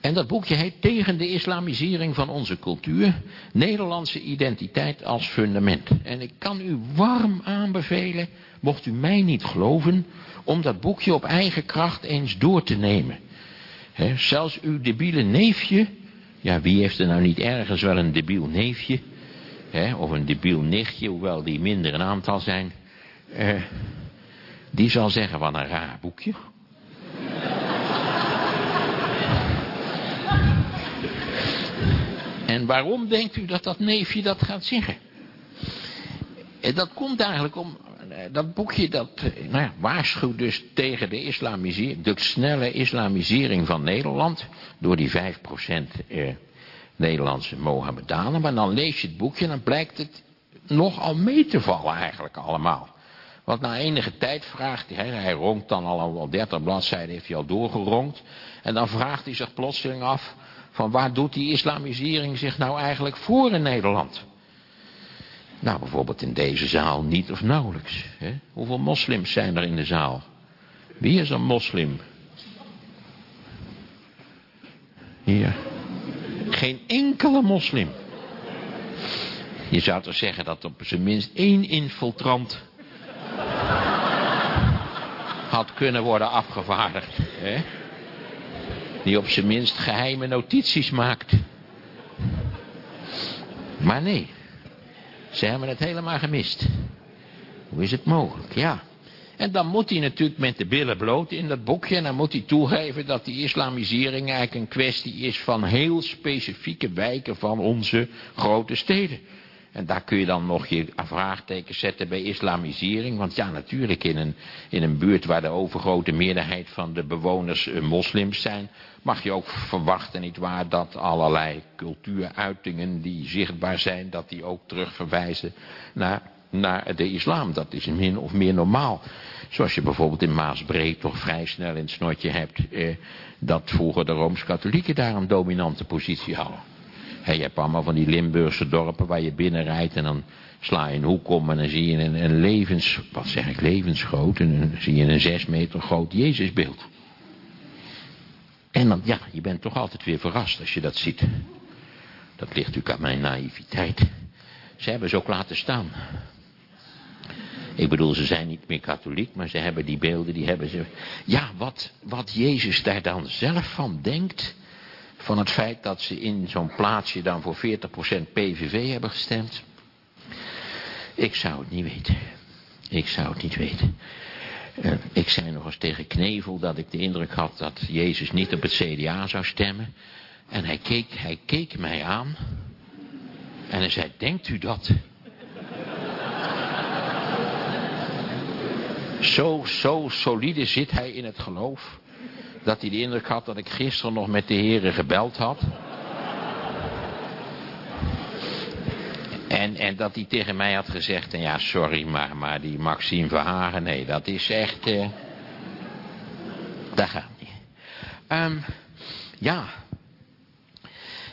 En dat boekje heet Tegen de islamisering van onze cultuur. Nederlandse identiteit als fundament. En ik kan u warm aanbevelen, mocht u mij niet geloven, om dat boekje op eigen kracht eens door te nemen. zelfs uw debiele neefje, ja wie heeft er nou niet ergens wel een debiel neefje, of een debiel nichtje, hoewel die minder in aantal zijn, eh, die zal zeggen van een raar boekje. [LAUGHS] En waarom denkt u dat dat neefje dat gaat zeggen? En dat komt eigenlijk om, eh, dat boekje dat eh, nou ja, waarschuwt dus tegen de islamisering, de snelle islamisering van Nederland, door die 5% eh, Nederlandse Mohammedanen. Maar dan lees je het boekje en dan blijkt het nogal mee te vallen eigenlijk allemaal. Want na enige tijd vraagt hij, hij ronkt dan al wel 30 bladzijden, heeft hij al doorgeronkt. En dan vraagt hij zich plotseling af, van waar doet die islamisering zich nou eigenlijk voor in Nederland? Nou, bijvoorbeeld in deze zaal niet of nauwelijks. Hè? Hoeveel moslims zijn er in de zaal? Wie is een moslim? Hier. Geen enkele moslim. Je zou toch zeggen dat op zijn minst één infiltrant had kunnen worden afgevaardigd. Hè? die op zijn minst geheime notities maakt. Maar nee, ze hebben het helemaal gemist. Hoe is het mogelijk? Ja. En dan moet hij natuurlijk met de billen bloot in dat boekje. En dan moet hij toegeven dat die islamisering eigenlijk een kwestie is van heel specifieke wijken van onze grote steden. En daar kun je dan nog je vraagteken zetten bij islamisering. Want ja, natuurlijk in een, in een buurt waar de overgrote meerderheid van de bewoners eh, moslims zijn... mag je ook verwachten, nietwaar, dat allerlei cultuuruitingen die zichtbaar zijn... dat die ook terugverwijzen naar, naar de islam. Dat is min of meer normaal. Zoals je bijvoorbeeld in Maasbreed toch vrij snel in het snotje hebt... Eh, dat vroeger de Rooms-Katholieken daar een dominante positie hadden je hebt allemaal van die Limburgse dorpen waar je binnenrijdt en dan sla je een hoek om en dan zie je een, een levens, wat zeg ik, levensgroot, en dan zie je een zes meter groot Jezusbeeld. En dan, ja, je bent toch altijd weer verrast als je dat ziet. Dat ligt natuurlijk aan mijn naïviteit. Ze hebben ze ook laten staan. Ik bedoel, ze zijn niet meer katholiek, maar ze hebben die beelden, die hebben ze... Ja, wat, wat Jezus daar dan zelf van denkt van het feit dat ze in zo'n plaatsje dan voor 40% PVV hebben gestemd? Ik zou het niet weten. Ik zou het niet weten. Uh, ik zei nog eens tegen Knevel dat ik de indruk had dat Jezus niet op het CDA zou stemmen. En hij keek, hij keek mij aan. En hij zei, denkt u dat? Zo, zo solide zit hij in het geloof dat hij de indruk had dat ik gisteren nog met de heren gebeld had. En, en dat hij tegen mij had gezegd, en ja sorry, maar, maar die Maxime Verhagen, nee, dat is echt... Uh, daar gaat niet. Um, ja.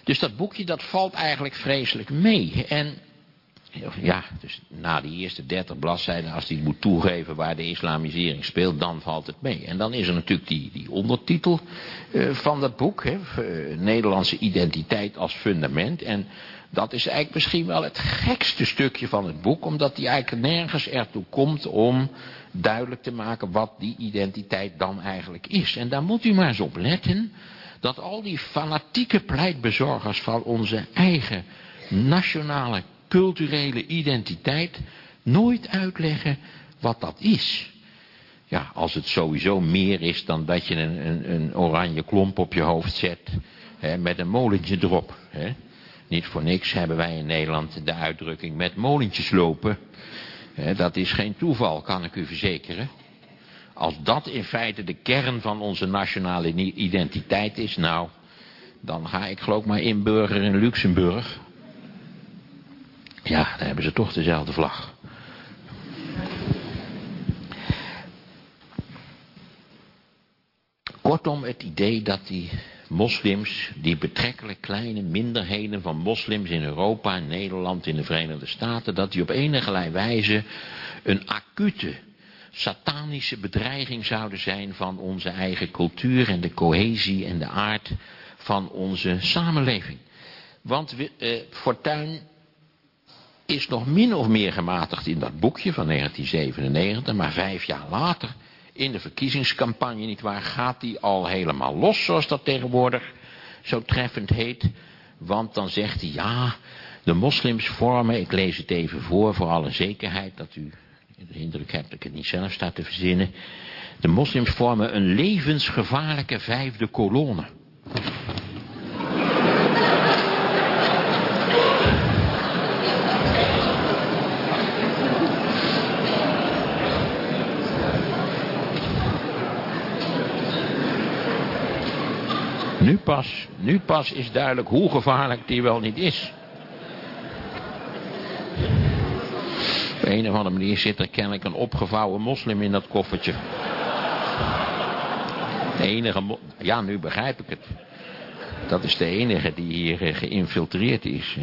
Dus dat boekje, dat valt eigenlijk vreselijk mee. En ja, dus na die eerste dertig bladzijden, als hij moet toegeven waar de islamisering speelt, dan valt het mee. En dan is er natuurlijk die, die ondertitel uh, van dat boek, hè, uh, Nederlandse identiteit als fundament. En dat is eigenlijk misschien wel het gekste stukje van het boek, omdat hij eigenlijk nergens ertoe komt om duidelijk te maken wat die identiteit dan eigenlijk is. En daar moet u maar eens op letten, dat al die fanatieke pleitbezorgers van onze eigen nationale culturele identiteit nooit uitleggen wat dat is. Ja, als het sowieso meer is dan dat je een, een, een oranje klomp op je hoofd zet hè, met een molentje erop. Hè. Niet voor niks hebben wij in Nederland de uitdrukking met molentjes lopen. Hè, dat is geen toeval, kan ik u verzekeren. Als dat in feite de kern van onze nationale identiteit is, nou, dan ga ik geloof maar inburgeren in Luxemburg. Ja, dan hebben ze toch dezelfde vlag. Kortom, het idee dat die moslims, die betrekkelijk kleine minderheden van moslims in Europa, Nederland, in de Verenigde Staten, dat die op enige wijze een acute, satanische bedreiging zouden zijn van onze eigen cultuur en de cohesie en de aard van onze samenleving. Want we, eh, is nog min of meer gematigd in dat boekje van 1997, maar vijf jaar later, in de verkiezingscampagne, nietwaar, gaat die al helemaal los, zoals dat tegenwoordig zo treffend heet. Want dan zegt hij, ja, de moslims vormen, ik lees het even voor, voor alle zekerheid, dat u de indruk hebt dat ik het niet zelf sta te verzinnen. De moslims vormen een levensgevaarlijke vijfde kolonne. Nu pas, nu pas is duidelijk hoe gevaarlijk die wel niet is. Op een of andere manier zit er kennelijk een opgevouwen moslim in dat koffertje. Enige, ja nu begrijp ik het. Dat is de enige die hier eh, geïnfiltreerd is.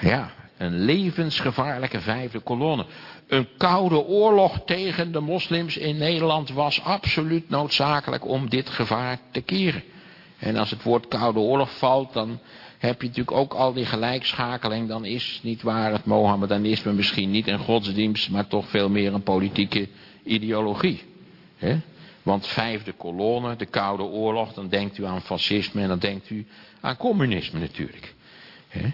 Ja, een levensgevaarlijke vijfde kolonne. Een koude oorlog tegen de moslims in Nederland was absoluut noodzakelijk om dit gevaar te keren. En als het woord koude oorlog valt, dan heb je natuurlijk ook al die gelijkschakeling. Dan is niet waar het Mohammedanisme misschien niet een godsdienst, maar toch veel meer een politieke ideologie. He? Want vijfde kolonne, de koude oorlog, dan denkt u aan fascisme en dan denkt u aan communisme natuurlijk. He?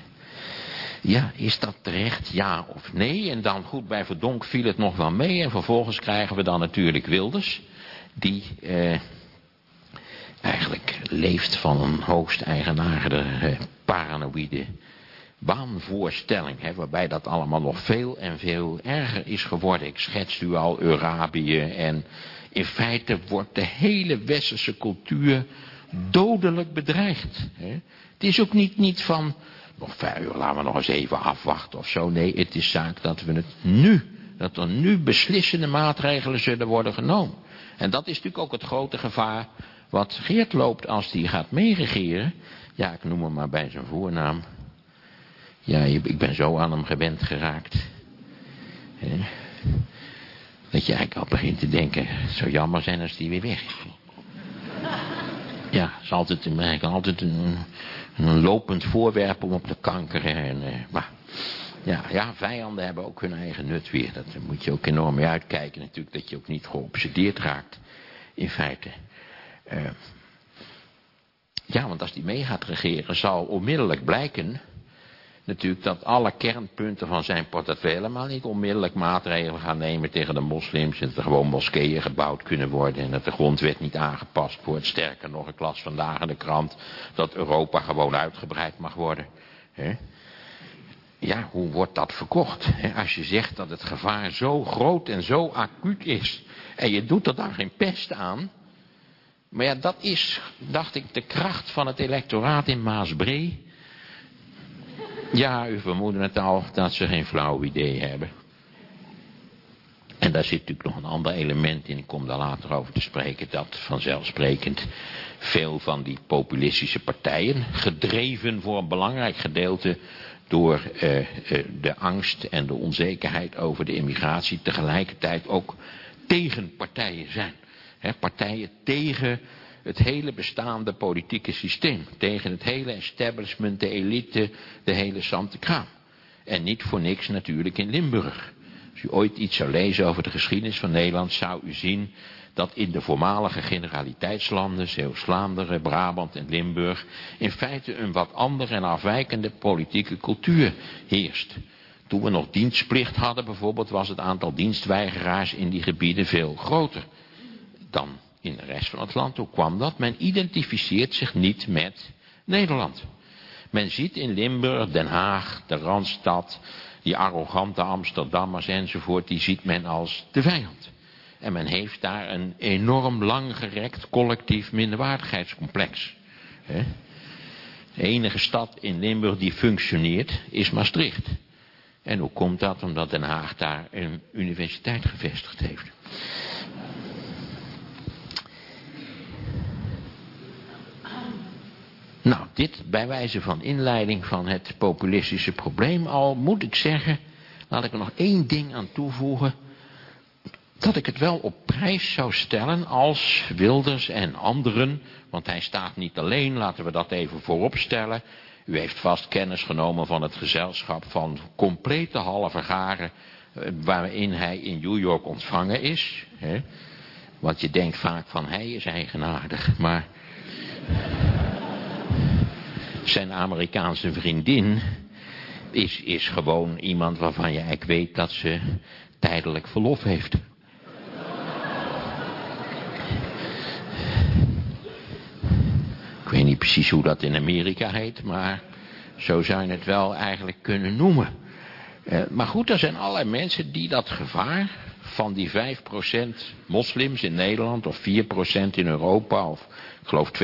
Ja, is dat terecht? Ja of nee? En dan goed, bij Verdonk viel het nog wel mee. En vervolgens krijgen we dan natuurlijk Wilders. Die eh, eigenlijk leeft van een hoogst eigenaardige eh, paranoïde waanvoorstelling. Hè, waarbij dat allemaal nog veel en veel erger is geworden. Ik schets u al Arabië en in feite wordt de hele westerse cultuur dodelijk bedreigd. Hè. Het is ook niet, niet van, nog vijf uur, laten we nog eens even afwachten of zo. Nee, het is zaak dat we het nu, dat er nu beslissende maatregelen zullen worden genomen. En dat is natuurlijk ook het grote gevaar wat Geert loopt als hij gaat meeregeren. Ja, ik noem hem maar bij zijn voornaam. Ja, ik ben zo aan hem gewend geraakt. Dat je eigenlijk al begint te denken, het zou jammer zijn als die weer weg is. Ja, is altijd, eigenlijk altijd een, een lopend voorwerp om op te kankeren. En, eh, maar, ja, ja, vijanden hebben ook hun eigen nut weer. Dat moet je ook enorm mee uitkijken natuurlijk, dat je ook niet geobsedeerd raakt, in feite. Uh, ja, want als die mee gaat regeren, zal onmiddellijk blijken natuurlijk dat alle kernpunten van zijn portefeuille helemaal niet onmiddellijk maatregelen gaan nemen tegen de moslims. En dat er gewoon moskeeën gebouwd kunnen worden en dat de grondwet niet aangepast wordt. Sterker nog, een klas vandaag in de krant dat Europa gewoon uitgebreid mag worden. Ja, hoe wordt dat verkocht? Als je zegt dat het gevaar zo groot en zo acuut is en je doet er dan geen pest aan. Maar ja, dat is, dacht ik, de kracht van het electoraat in Maasbree ja, u vermoedde het al dat ze geen flauw idee hebben. En daar zit natuurlijk nog een ander element in, ik kom daar later over te spreken, dat vanzelfsprekend veel van die populistische partijen, gedreven voor een belangrijk gedeelte door eh, eh, de angst en de onzekerheid over de immigratie, tegelijkertijd ook tegenpartijen zijn. He, partijen tegen het hele bestaande politieke systeem. Tegen het hele establishment, de elite, de hele Sante Kraam. En niet voor niks natuurlijk in Limburg. Als u ooit iets zou lezen over de geschiedenis van Nederland, zou u zien dat in de voormalige generaliteitslanden, Zeeuws-Vlaanderen, Brabant en Limburg, in feite een wat andere en afwijkende politieke cultuur heerst. Toen we nog dienstplicht hadden bijvoorbeeld, was het aantal dienstweigeraars in die gebieden veel groter dan in de rest van het land. Hoe kwam dat? Men identificeert zich niet met Nederland. Men ziet in Limburg, Den Haag, de Randstad, die arrogante Amsterdammers enzovoort, die ziet men als de vijand. En men heeft daar een enorm langgerekt collectief minderwaardigheidscomplex. De enige stad in Limburg die functioneert is Maastricht. En hoe komt dat? Omdat Den Haag daar een universiteit gevestigd heeft. Nou, dit bij wijze van inleiding van het populistische probleem al moet ik zeggen, laat ik er nog één ding aan toevoegen, dat ik het wel op prijs zou stellen als Wilders en anderen, want hij staat niet alleen, laten we dat even voorop stellen. U heeft vast kennis genomen van het gezelschap van complete halve garen eh, waarin hij in New York ontvangen is. Hè? Want je denkt vaak van hij is eigenaardig, maar zijn Amerikaanse vriendin is, is gewoon iemand waarvan je eigenlijk weet dat ze tijdelijk verlof heeft. Ik weet niet precies hoe dat in Amerika heet, maar zo zou je het wel eigenlijk kunnen noemen. Uh, maar goed, er zijn allerlei mensen die dat gevaar van die 5% moslims in Nederland of 4% in Europa of ik geloof 2%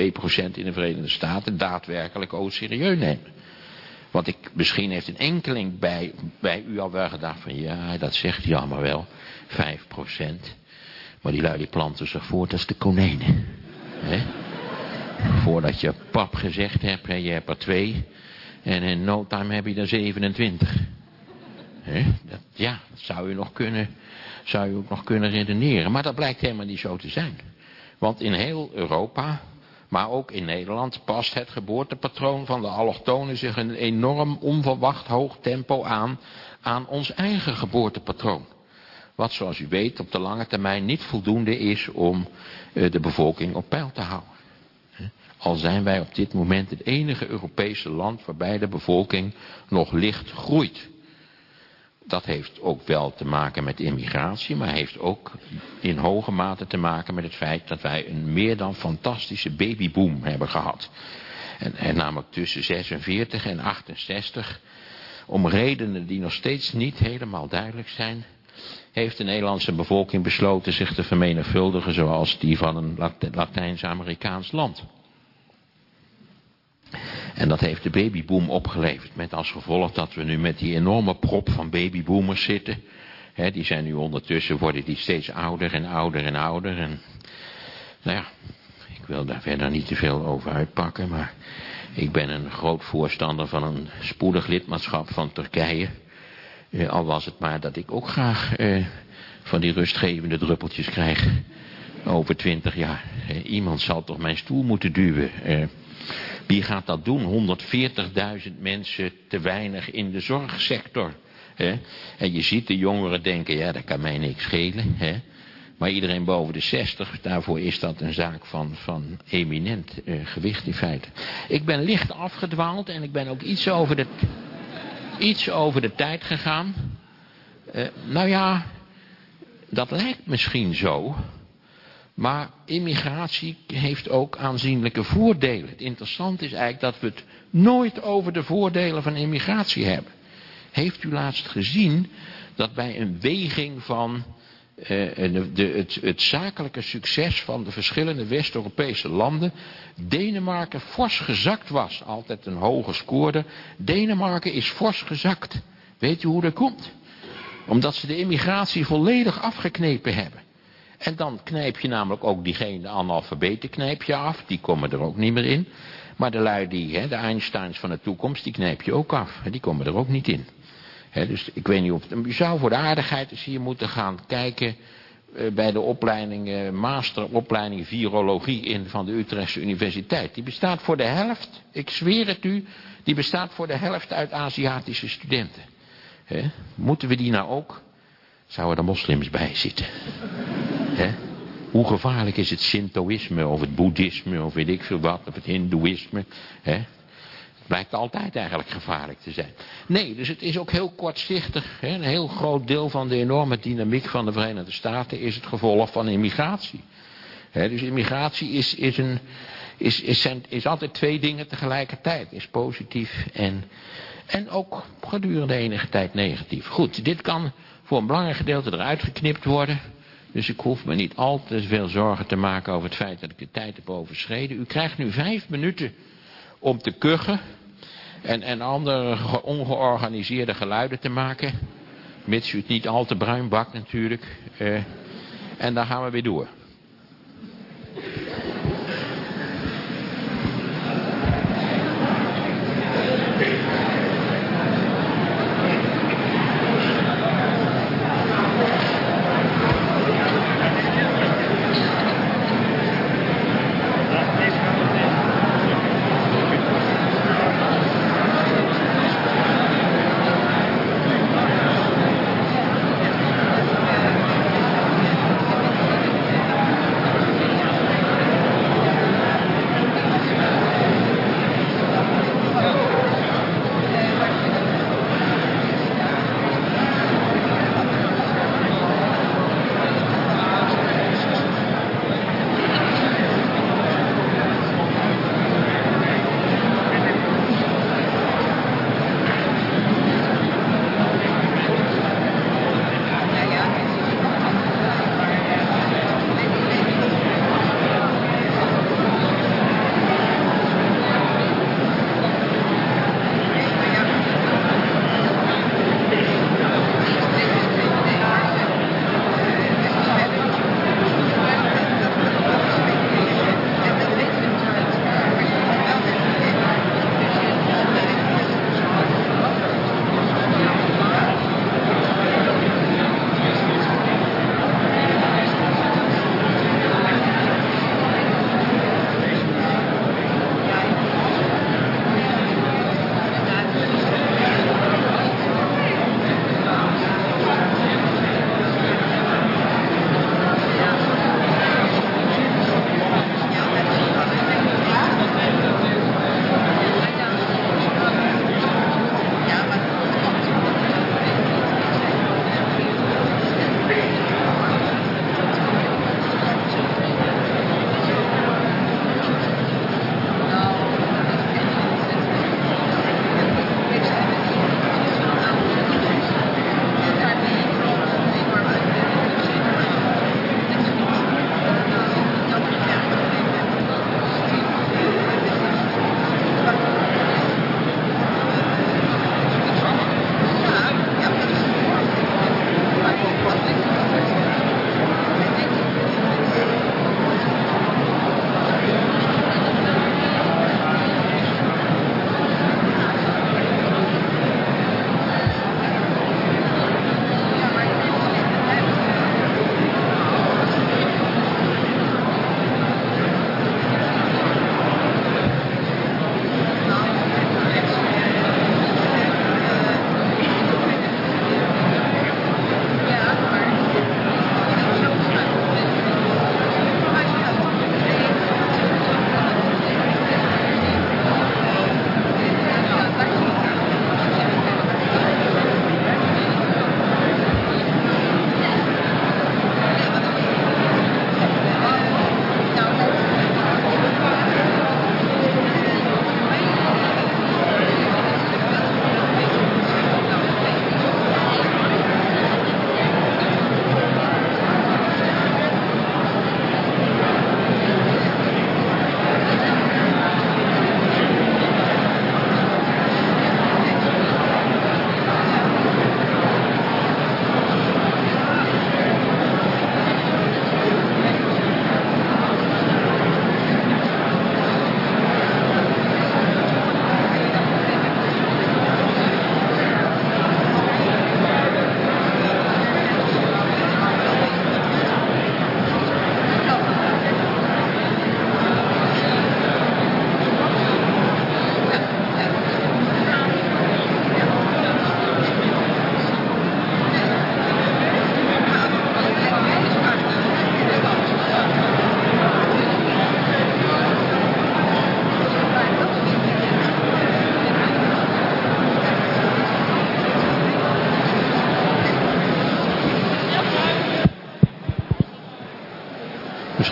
in de Verenigde Staten, daadwerkelijk ook serieus nemen. Want ik, misschien heeft een enkeling bij, bij u al wel gedacht van ja, dat zegt hij allemaal wel, 5%. Maar die lui die planten zich voort als de konijnen. Voordat je pap gezegd hebt, he, je hebt er twee. En in no time heb je er 27. He? Dat, ja, dat zou u nog kunnen, zou u ook nog kunnen redeneren. Maar dat blijkt helemaal niet zo te zijn. Want in heel Europa, maar ook in Nederland, past het geboortepatroon van de allochtonen zich een enorm onverwacht hoog tempo aan, aan ons eigen geboortepatroon. Wat zoals u weet op de lange termijn niet voldoende is om uh, de bevolking op peil te houden. Al zijn wij op dit moment het enige Europese land waarbij de bevolking nog licht groeit. Dat heeft ook wel te maken met immigratie, maar heeft ook in hoge mate te maken met het feit dat wij een meer dan fantastische babyboom hebben gehad. En, en namelijk tussen 46 en 68, om redenen die nog steeds niet helemaal duidelijk zijn, heeft de Nederlandse bevolking besloten zich te vermenigvuldigen zoals die van een Latijns-Amerikaans land. En dat heeft de babyboom opgeleverd. Met als gevolg dat we nu met die enorme prop van babyboomers zitten. die zijn nu ondertussen, worden die steeds ouder en ouder en ouder. En nou ja, ik wil daar verder niet te veel over uitpakken. Maar ik ben een groot voorstander van een spoedig lidmaatschap van Turkije. Eh, al was het maar dat ik ook graag eh, van die rustgevende druppeltjes krijg. Over twintig jaar. Eh, iemand zal toch mijn stoel moeten duwen. Eh, wie gaat dat doen? 140.000 mensen te weinig in de zorgsector. Hè? En je ziet de jongeren denken, ja dat kan mij niks schelen. Hè? Maar iedereen boven de 60, daarvoor is dat een zaak van, van eminent eh, gewicht in feite. Ik ben licht afgedwaald en ik ben ook iets over de, iets over de tijd gegaan. Uh, nou ja, dat lijkt misschien zo. Maar immigratie heeft ook aanzienlijke voordelen. Het interessante is eigenlijk dat we het nooit over de voordelen van immigratie hebben. Heeft u laatst gezien dat bij een weging van de, het, het, zakelijke succes van de verschillende West-Europese landen Denemarken fors gezakt was. Altijd een hoge scoorde. Denemarken is fors gezakt. Weet u hoe dat komt? Omdat ze de immigratie volledig afgeknepen hebben. En dan knijp je namelijk ook diegene, de analfabeten knijp je af. Die komen er ook niet meer in. Maar de lui die, hè, de Einsteins van de toekomst, die knijp je ook af. Die komen er ook niet in. dus ik weet niet of... Je zou voor de aardigheid eens hier moeten gaan kijken... Eh, bij de opleiding, uh, masteropleiding virologie in van de Utrechtse Universiteit. Die bestaat voor de helft, ik zweer het u, die bestaat voor de helft uit Aziatische studenten. Moeten we die nou ook? Zouden er moslims bij zitten? Hoe gevaarlijk is het Sintoïsme of het Boeddhisme of weet ik veel wat, of het Hindoeïsme. Het blijkt altijd eigenlijk gevaarlijk te zijn. Nee, dus het is ook heel kortzichtig. Een heel groot deel van de enorme dynamiek van de Verenigde Staten is het gevolg van immigratie. dus immigratie is, is, een, is, is, is altijd twee dingen tegelijkertijd. Is positief en, en ook gedurende enige tijd negatief. Goed, dit kan voor een belangrijk gedeelte eruit geknipt worden. Dus ik hoef me niet al te veel zorgen te maken over het feit dat ik de tijd heb overschreden. U krijgt nu vijf minuten om te kuchen. En, en andere ongeorganiseerde geluiden te maken. Mits u het niet al te bruin bakt natuurlijk. Uh, en dan gaan we weer door.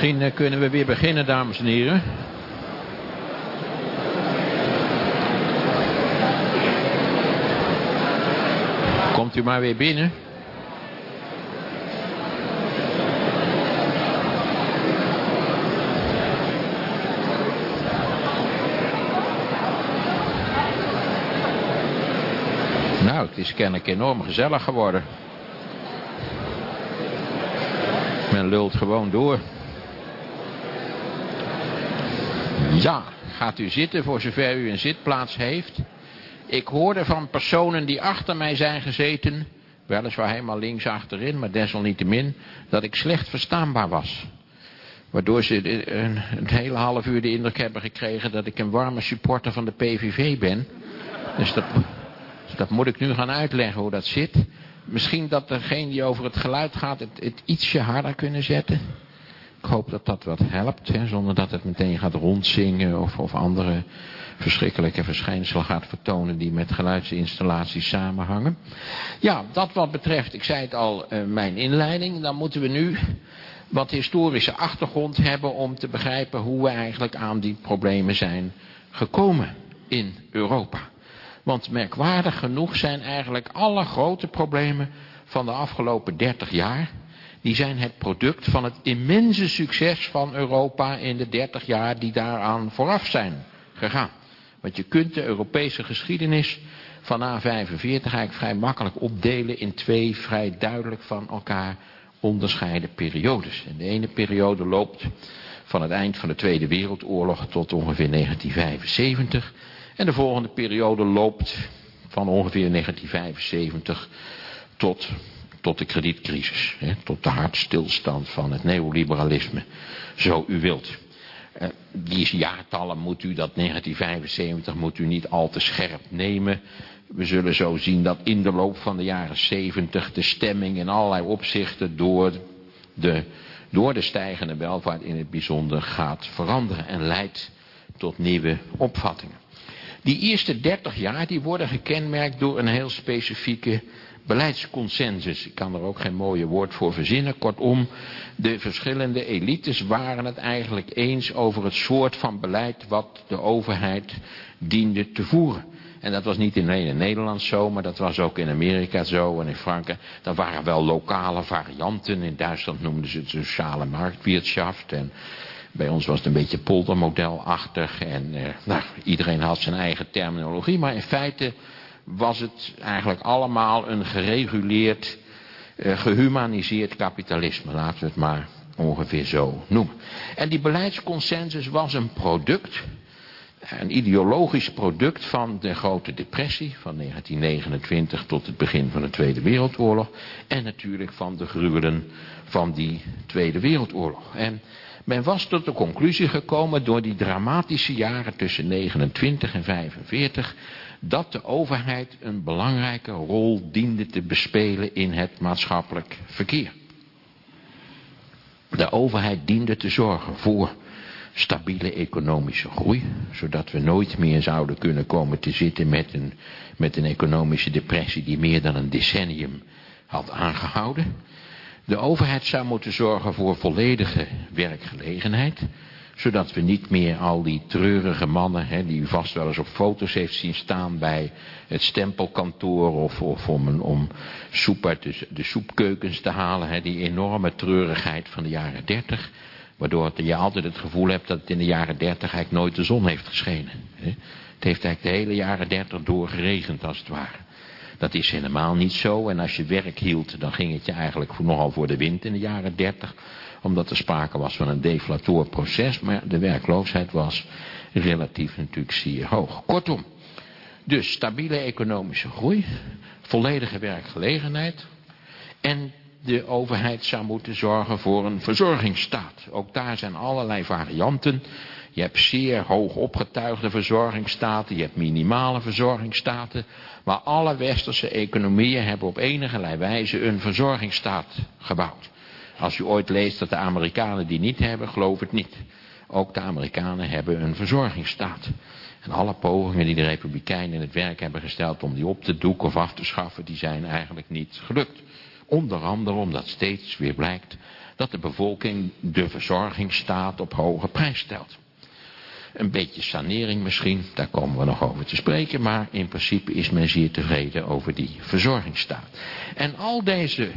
Misschien eh, kunnen we weer beginnen, dames en heren. Komt u maar weer binnen. Nou, het is kennelijk enorm gezellig geworden. Men lult gewoon door. Ja, gaat u zitten voor zover u een zitplaats heeft. Ik hoorde van personen die achter mij zijn gezeten, weliswaar helemaal links achterin, maar desalniettemin, dat ik slecht verstaanbaar was. Waardoor ze een, een hele half uur de indruk hebben gekregen dat ik een warme supporter van de PVV ben. Dus dat, dat moet ik nu gaan uitleggen hoe dat zit. Misschien dat degene die over het geluid gaat het, het ietsje harder kunnen zetten. Ik hoop dat dat wat helpt, hè, zonder dat het meteen gaat rondzingen of, of andere verschrikkelijke verschijnselen gaat vertonen die met geluidsinstallaties samenhangen. Ja, dat wat betreft, ik zei het al, uh, mijn inleiding. Dan moeten we nu wat historische achtergrond hebben om te begrijpen hoe we eigenlijk aan die problemen zijn gekomen in Europa. Want merkwaardig genoeg zijn eigenlijk alle grote problemen van de afgelopen 30 jaar, die zijn het product van het immense succes van Europa in de 30 jaar die daaraan vooraf zijn gegaan. Want je kunt de Europese geschiedenis van A45 eigenlijk vrij makkelijk opdelen in twee vrij duidelijk van elkaar onderscheiden periodes. De ene periode loopt van het eind van de Tweede Wereldoorlog tot ongeveer 1975. En de volgende periode loopt van ongeveer 1975 tot, tot de kredietcrisis. Hè, tot de hartstilstand van het neoliberalisme, zo u wilt. Uh, die jaartallen moet u, dat 1975 moet u niet al te scherp nemen. We zullen zo zien dat in de loop van de jaren 70 de stemming in allerlei opzichten door de, door de stijgende welvaart in het bijzonder gaat veranderen en leidt tot nieuwe opvattingen. Die eerste 30 jaar die worden gekenmerkt door een heel specifieke beleidsconsensus. Ik kan er ook geen mooie woord voor verzinnen. Kortom, de verschillende elites waren het eigenlijk eens over het soort van beleid wat de overheid diende te voeren. En dat was niet alleen in Nederland zo, maar dat was ook in Amerika zo en in Frankrijk. Er waren wel lokale varianten. In Duitsland noemden ze het sociale marktwirtschaft. En bij ons was het een beetje poldermodelachtig. En eh, nou, iedereen had zijn eigen terminologie. Maar in feite was het eigenlijk allemaal een gereguleerd, uh, gehumaniseerd kapitalisme. Laten we het maar ongeveer zo noemen. En die beleidsconsensus was een product, een ideologisch product van de grote depressie van 1929 tot het begin van de Tweede Wereldoorlog. En natuurlijk van de gruwelen van die Tweede Wereldoorlog. En men was tot de conclusie gekomen door die dramatische jaren tussen 29 en 45 dat de overheid een belangrijke rol diende te bespelen in het maatschappelijk verkeer. De overheid diende te zorgen voor stabiele economische groei, zodat we nooit meer zouden kunnen komen te zitten met een, met een economische depressie die meer dan een decennium had aangehouden. De overheid zou moeten zorgen voor volledige werkgelegenheid, zodat we niet meer al die treurige mannen, hè, die u vast wel eens op foto's heeft zien staan bij het stempelkantoor of, of om, om soep uit de, soepkeukens te halen, hè, die enorme treurigheid van de jaren dertig, waardoor je altijd het gevoel hebt dat het in de jaren dertig eigenlijk nooit de zon heeft geschenen. Hè. Het heeft eigenlijk de hele jaren dertig door geregend als het ware. Dat is helemaal niet zo. En als je werk hield, dan ging het je eigenlijk nogal voor de wind in de jaren dertig. Omdat er sprake was van een deflatorproces. Maar de werkloosheid was relatief natuurlijk zeer hoog. Kortom, dus stabiele economische groei. Volledige werkgelegenheid. En de overheid zou moeten zorgen voor een verzorgingsstaat. Ook daar zijn allerlei varianten. Je hebt zeer hoog opgetuigde verzorgingsstaten, je hebt minimale verzorgingsstaten. Maar alle westerse economieën hebben op enige wijze een verzorgingsstaat gebouwd. Als u ooit leest dat de Amerikanen die niet hebben, geloof het niet. Ook de Amerikanen hebben een verzorgingsstaat. En alle pogingen die de Republikeinen in het werk hebben gesteld om die op te doeken of af te schaffen, die zijn eigenlijk niet gelukt. Onder andere omdat steeds weer blijkt dat de bevolking de verzorgingsstaat op hoge prijs stelt. Een beetje sanering misschien, daar komen we nog over te spreken, maar in principe is men zeer tevreden over die verzorgingsstaat. En al deze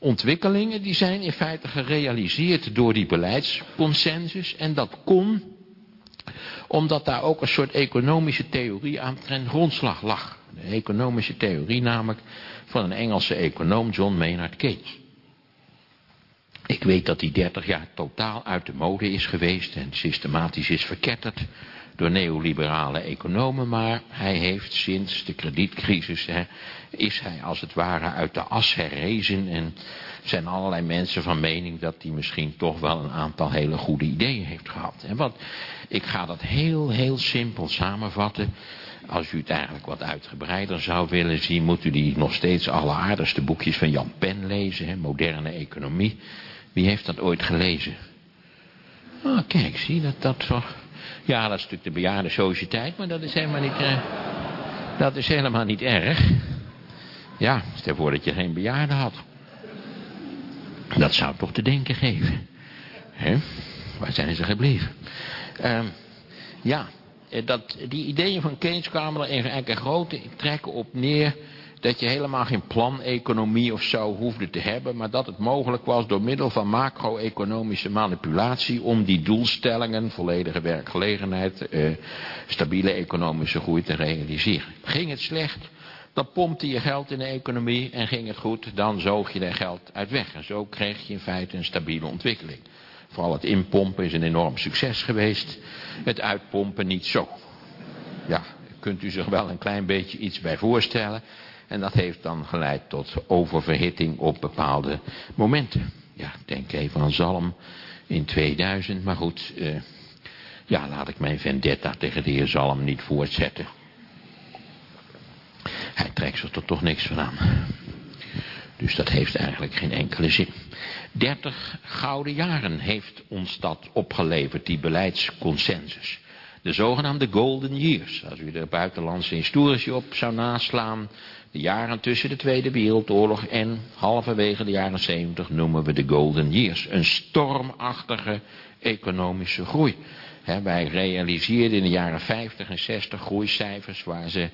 ontwikkelingen die zijn in feite gerealiseerd door die beleidsconsensus en dat kon omdat daar ook een soort economische theorie aan ten grondslag lag. De economische theorie namelijk van een Engelse econoom John Maynard Keynes. Ik weet dat die 30 jaar totaal uit de mode is geweest en systematisch is verketterd door neoliberale economen, maar hij heeft sinds de kredietcrisis, hè, is hij als het ware uit de as herrezen en zijn allerlei mensen van mening dat hij misschien toch wel een aantal hele goede ideeën heeft gehad. En wat, ik ga dat heel, heel simpel samenvatten. Als u het eigenlijk wat uitgebreider zou willen zien, moet u die nog steeds alleraardigste boekjes van Jan Pen lezen, hè, moderne economie. Wie heeft dat ooit gelezen? Ah, kijk, zie dat dat toch... Ja, dat is natuurlijk de bejaarde sociëteit, maar dat is helemaal niet... Uh, dat is helemaal niet erg. Ja, stel voor dat je geen bejaarde had. Dat zou toch te denken geven. Waar zijn ze gebleven? Uh, ja, eh, dat, die ideeën van Keynes kwamen er eigenlijk grote trekken op neer dat je helemaal geen planeconomie of zo hoefde te hebben, maar dat het mogelijk was door middel van macro-economische manipulatie om die doelstellingen, volledige werkgelegenheid, eh, stabiele economische groei te realiseren. Ging het slecht, dan pompte je geld in de economie en ging het goed, dan zoog je er geld uit weg. En zo kreeg je in feite een stabiele ontwikkeling. Vooral het inpompen is een enorm succes geweest, het uitpompen niet zo. Ja, kunt u zich wel een klein beetje iets bij voorstellen. En dat heeft dan geleid tot oververhitting op bepaalde momenten. Ja, denk even aan Zalm in 2000. Maar goed, uh, ja, laat ik mijn vendetta tegen de heer Zalm niet voortzetten. Hij trekt zich er toch niks van aan. Dus dat heeft eigenlijk geen enkele zin. 30 gouden jaren heeft ons dat opgeleverd, die beleidsconsensus. De zogenaamde golden years. Als u de buitenlandse historici op zou naslaan, de jaren tussen de Tweede Wereldoorlog en halverwege de jaren 70 noemen we de Golden Years. Een stormachtige economische groei. wij realiseerden in de jaren 50 en 60 groeicijfers waar ze,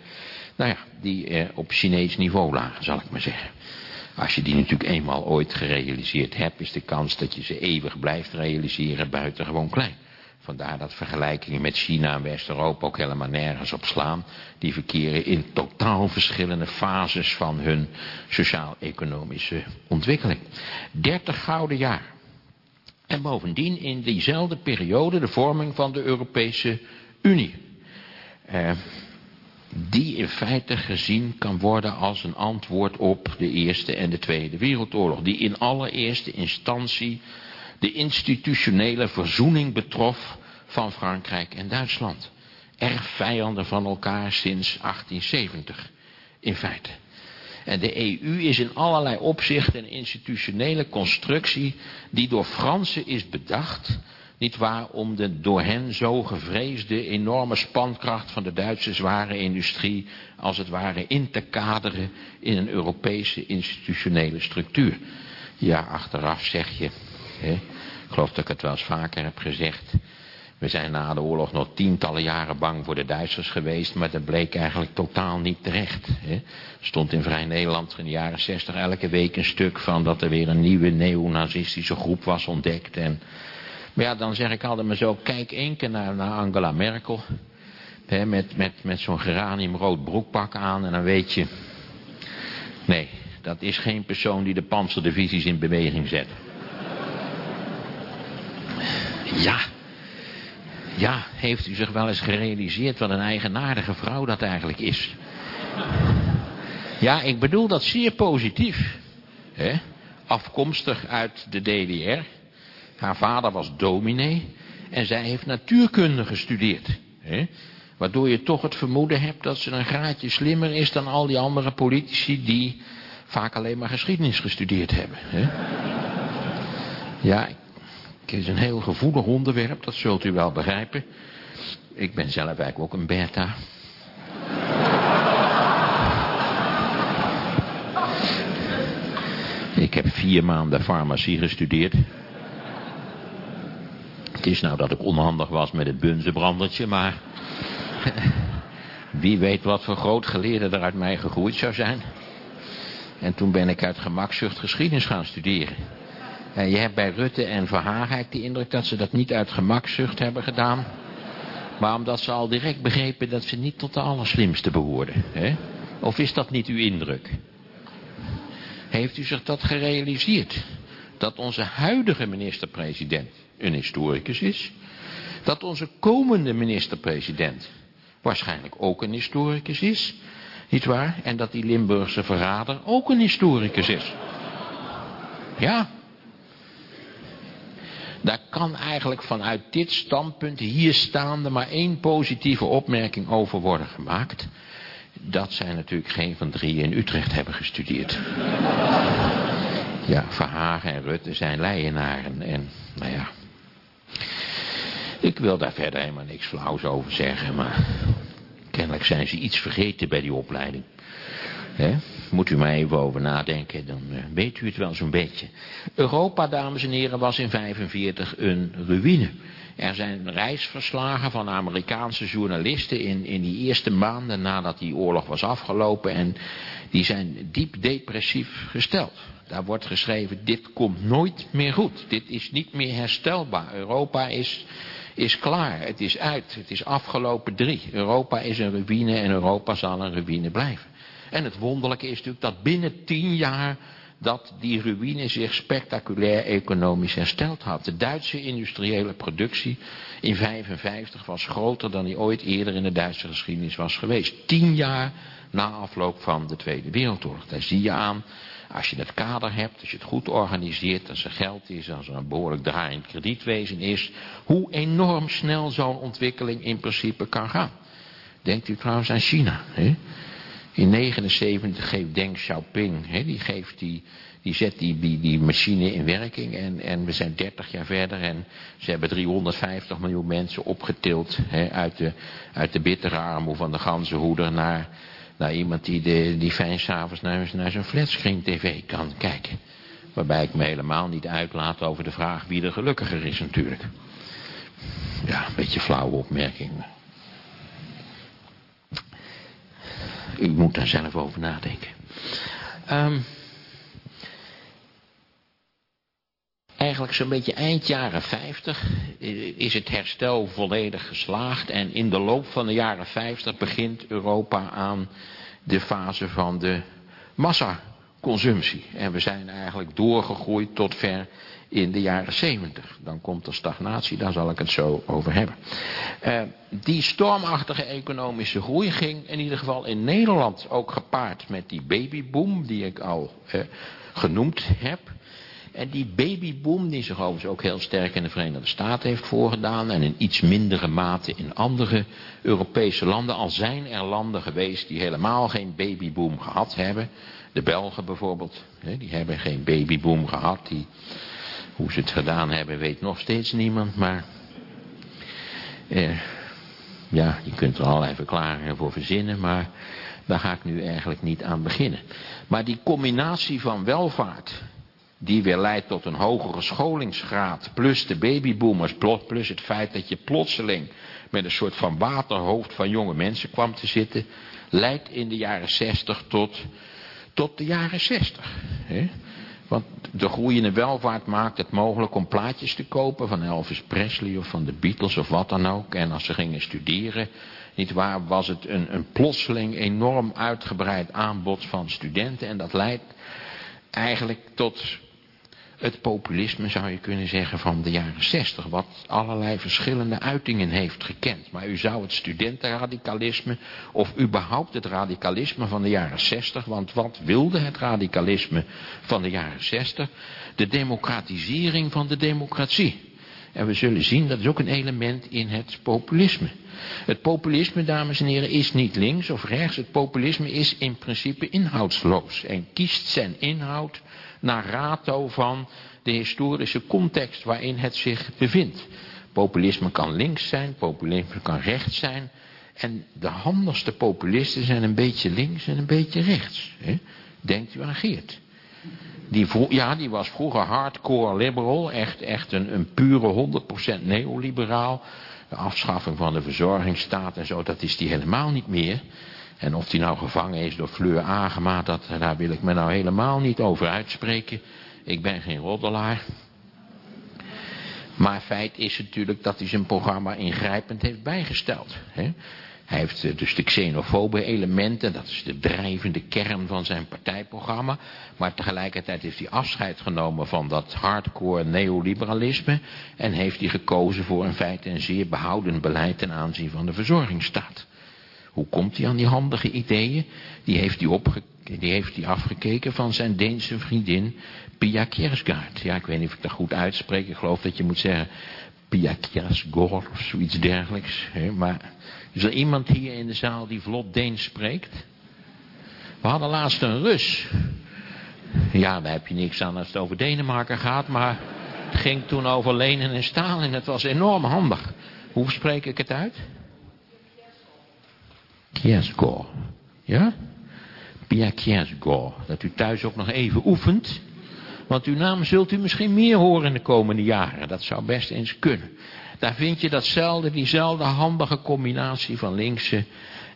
nou ja, die eh, op Chinees niveau lagen, zal ik maar zeggen. Als je die natuurlijk eenmaal ooit gerealiseerd hebt, is de kans dat je ze eeuwig blijft realiseren buitengewoon klein. Vandaar dat vergelijkingen met China en West-Europa ook helemaal nergens op slaan. Die verkeren in totaal verschillende fases van hun sociaal-economische ontwikkeling. 30 gouden jaar. En bovendien in diezelfde periode de vorming van de Europese Unie. Eh, die in feite gezien kan worden als een antwoord op de Eerste en de Tweede Wereldoorlog. Die in allereerste instantie de institutionele verzoening betrof van Frankrijk en Duitsland. Erg vijanden van elkaar sinds 1870, in feite. En de EU is in allerlei opzichten een institutionele constructie die door Fransen is bedacht, niet waar, om de door hen zo gevreesde enorme spankracht van de Duitse zware industrie als het ware in te kaderen in een Europese institutionele structuur. Ja, achteraf zeg je, ik geloof dat ik het wel eens vaker heb gezegd, we zijn na de oorlog nog tientallen jaren bang voor de Duitsers geweest, maar dat bleek eigenlijk totaal niet terecht. Hè. Stond in Vrij Nederland in de jaren zestig elke week een stuk van dat er weer een nieuwe neonazistische groep was ontdekt. En, maar ja, dan zeg ik altijd maar zo, kijk één keer naar, naar Angela Merkel. Hè, met met, met zo'n geraniumrood broekpak aan en dan weet je... Nee, dat is geen persoon die de panzerdivisies in beweging zet. Ja, ja, heeft u zich wel eens gerealiseerd wat een eigenaardige vrouw dat eigenlijk is? Ja, ik bedoel dat zeer positief. Hè? Afkomstig uit de DDR. Haar vader was dominee. En zij heeft natuurkunde gestudeerd. Hè? Waardoor je toch het vermoeden hebt dat ze een graadje slimmer is dan al die andere politici die vaak alleen maar geschiedenis gestudeerd hebben. Hè? Ja, het is een heel gevoelig onderwerp, dat zult u wel begrijpen. Ik ben zelf eigenlijk ook een beta. vier maanden farmacie gestudeerd. Het is nou dat ik onhandig was met het bunzenbrandertje, maar... Wie weet wat voor groot geleerde er uit mij gegroeid zou zijn. En toen ben ik uit gemakzucht geschiedenis gaan studeren. En je hebt bij Rutte en Verhaagheid de indruk dat ze dat niet uit gemakzucht hebben gedaan. Maar omdat ze al direct begrepen dat ze niet tot de allerslimste behoorden. Hè? Of is dat niet uw indruk? Heeft u zich dat gerealiseerd? Dat onze huidige minister-president een historicus is. Dat onze komende minister-president waarschijnlijk ook een historicus is. Niet waar? En dat die Limburgse verrader ook een historicus is. Ja. Daar kan eigenlijk vanuit dit standpunt hier staande maar één positieve opmerking over worden gemaakt. Dat zij natuurlijk geen van drie in Utrecht hebben gestudeerd. Ja, Verhagen en Rutte zijn leienaren en nou ja. Ik wil daar verder helemaal niks flauws over zeggen, maar kennelijk zijn ze iets vergeten bij die opleiding. He? Moet u maar even over nadenken, dan uh, weet u het wel zo'n beetje. Europa, dames en heren, was in 45 een ruïne. Er zijn reisverslagen van Amerikaanse journalisten in, in die eerste maanden nadat die oorlog was afgelopen. En die zijn diep depressief gesteld. Daar wordt geschreven, dit komt nooit meer goed. Dit is niet meer herstelbaar. Europa is, is klaar. Het is uit. Het is afgelopen drie. Europa is een ruïne en Europa zal een ruïne blijven. En het wonderlijke is natuurlijk dat binnen tien jaar dat die ruïne zich spectaculair economisch hersteld had. De Duitse industriële productie in 1955 was groter dan die ooit eerder in de Duitse geschiedenis was geweest. Tien jaar na afloop van de Tweede Wereldoorlog. Daar zie je aan, als je het kader hebt, als je het goed organiseert, als er geld is, als er een behoorlijk draaiend kredietwezen is, hoe enorm snel zo'n ontwikkeling in principe kan gaan. Denkt u trouwens aan China, hè? In 79 geeft Deng Xiaoping, die, geeft die, die zet die, die, machine in werking en, en we zijn 30 jaar verder en ze hebben 350 miljoen mensen opgetild uit, de, uit de bittere armoede van de ganzenhoeder naar, naar iemand die, die fijn s'avonds naar, naar zijn flatscreen tv kan kijken. Waarbij ik me helemaal niet uitlaat over de vraag wie er gelukkiger is natuurlijk. Ja, een beetje flauwe opmerking. U moet daar zelf over nadenken. Um, eigenlijk zo'n beetje eind jaren 50 is het herstel volledig geslaagd. En in de loop van de jaren 50 begint Europa aan de fase van de massaconsumptie. En we zijn eigenlijk doorgegroeid tot ver in de jaren 70. Dan komt er stagnatie, daar zal ik het zo over hebben. Uh, die stormachtige economische groei ging in ieder geval in Nederland ook gepaard met die babyboom die ik al uh, genoemd heb. En die babyboom die zich overigens ook heel sterk in de Verenigde Staten heeft voorgedaan en in iets mindere mate in andere Europese landen. Al zijn er landen geweest die helemaal geen babyboom gehad hebben. De Belgen bijvoorbeeld, die hebben geen babyboom gehad. Die hoe ze het gedaan hebben weet nog steeds niemand, maar... Eh, ja, je kunt er allerlei verklaringen voor verzinnen, maar daar ga ik nu eigenlijk niet aan beginnen. Maar die combinatie van welvaart, die weer leidt tot een hogere scholingsgraad, plus de babyboomers, plus het feit dat je plotseling met een soort van waterhoofd van jonge mensen kwam te zitten, leidt in de jaren 60 tot, tot de jaren 60. Hè? Want de groeiende welvaart maakt het mogelijk om plaatjes te kopen van Elvis Presley of van de Beatles of wat dan ook. En als ze gingen studeren, niet waar, was het een, een plotseling enorm uitgebreid aanbod van studenten. En dat leidt eigenlijk tot het populisme zou je kunnen zeggen van de jaren zestig, wat allerlei verschillende uitingen heeft gekend. Maar u zou het studentenradicalisme of überhaupt het radicalisme van de jaren zestig, want wat wilde het radicalisme van de jaren zestig? De democratisering van de democratie. En we zullen zien, dat is ook een element in het populisme. Het populisme, dames en heren, is niet links of rechts. Het populisme is in principe inhoudsloos. En kiest zijn inhoud naar rato van de historische context waarin het zich bevindt. Populisme kan links zijn, populisme kan rechts zijn. En de handigste populisten zijn een beetje links en een beetje rechts. Hè? Denkt u aan Geert. Die ja, die was vroeger hardcore liberal. Echt, echt een, een pure 100% neoliberaal. De afschaffing van de verzorgingsstaat en zo, dat is die helemaal niet meer. En of die nou gevangen is door Fleur Agema, dat, daar wil ik me nou helemaal niet over uitspreken. Ik ben geen roddelaar. Maar feit is natuurlijk dat hij zijn programma ingrijpend heeft bijgesteld. Hè? Hij heeft eh, dus de xenofobe elementen, dat is de drijvende kern van zijn partijprogramma. Maar tegelijkertijd heeft hij afscheid genomen van dat hardcore neoliberalisme. En heeft hij gekozen voor in feite een zeer behoudend beleid ten aanzien van de verzorgingsstaat. Hoe komt hij aan die handige ideeën? Die heeft hij, die heeft afgekeken van zijn Deense vriendin Pia Kiersgaard. Ja, ik weet niet of ik dat goed uitspreek. Ik geloof dat je moet zeggen Pia Kiersgaard of zoiets dergelijks. Maar is er iemand hier in de zaal die vlot Deens spreekt? We hadden laatst een Rus. Ja, daar heb je niks aan als het over Denemarken gaat, maar het ging toen over lenen en staal en het was enorm handig. Hoe spreek ik het uit? Kiersgaard. Ja? Pia Kiersgaard. Dat u thuis ook nog even oefent. Want uw naam zult u misschien meer horen in de komende jaren. Dat zou best eens kunnen. Daar vind je datzelfde, diezelfde handige combinatie van linkse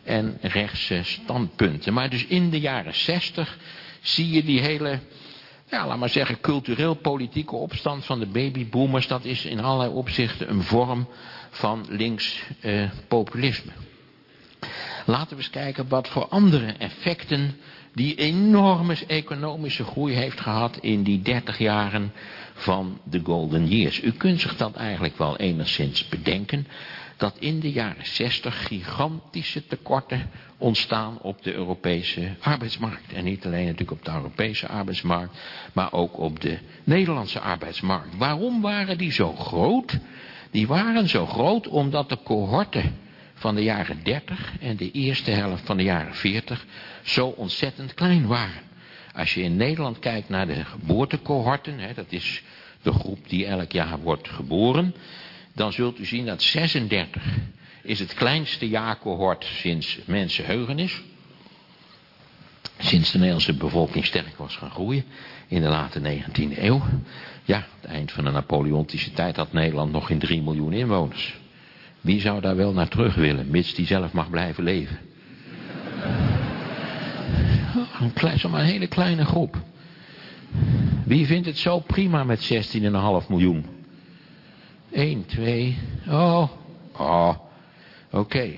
en rechtse standpunten. Maar dus in de jaren zestig zie je die hele, ja, laat maar zeggen, cultureel-politieke opstand van de babyboomers. Dat is in allerlei opzichten een vorm van links eh, populisme. Laten we eens kijken wat voor andere effecten die enorme economische groei heeft gehad in die 30 jaren van de Golden Years. U kunt zich dat eigenlijk wel enigszins bedenken, dat in de jaren 60 gigantische tekorten ontstaan op de Europese arbeidsmarkt. En niet alleen natuurlijk op de Europese arbeidsmarkt, maar ook op de Nederlandse arbeidsmarkt. Waarom waren die zo groot? Die waren zo groot omdat de cohorten van de jaren 30 en de eerste helft van de jaren 40 zo ontzettend klein waren. Als je in Nederland kijkt naar de geboortecohorten, hè, dat is de groep die elk jaar wordt geboren, dan zult u zien dat 36 is het kleinste jaarcohort sinds mensenheugenis. Sinds de Nederlandse bevolking sterk was gaan groeien in de late 19e eeuw. Ja, het eind van de Napoleontische tijd had Nederland nog geen 3 miljoen inwoners. Wie zou daar wel naar terug willen, mits die zelf mag blijven leven? [LAUGHS] Een zomaar een hele kleine groep. Wie vindt het zo prima met 16,5 miljoen? 1, 2, oh, oh, oké.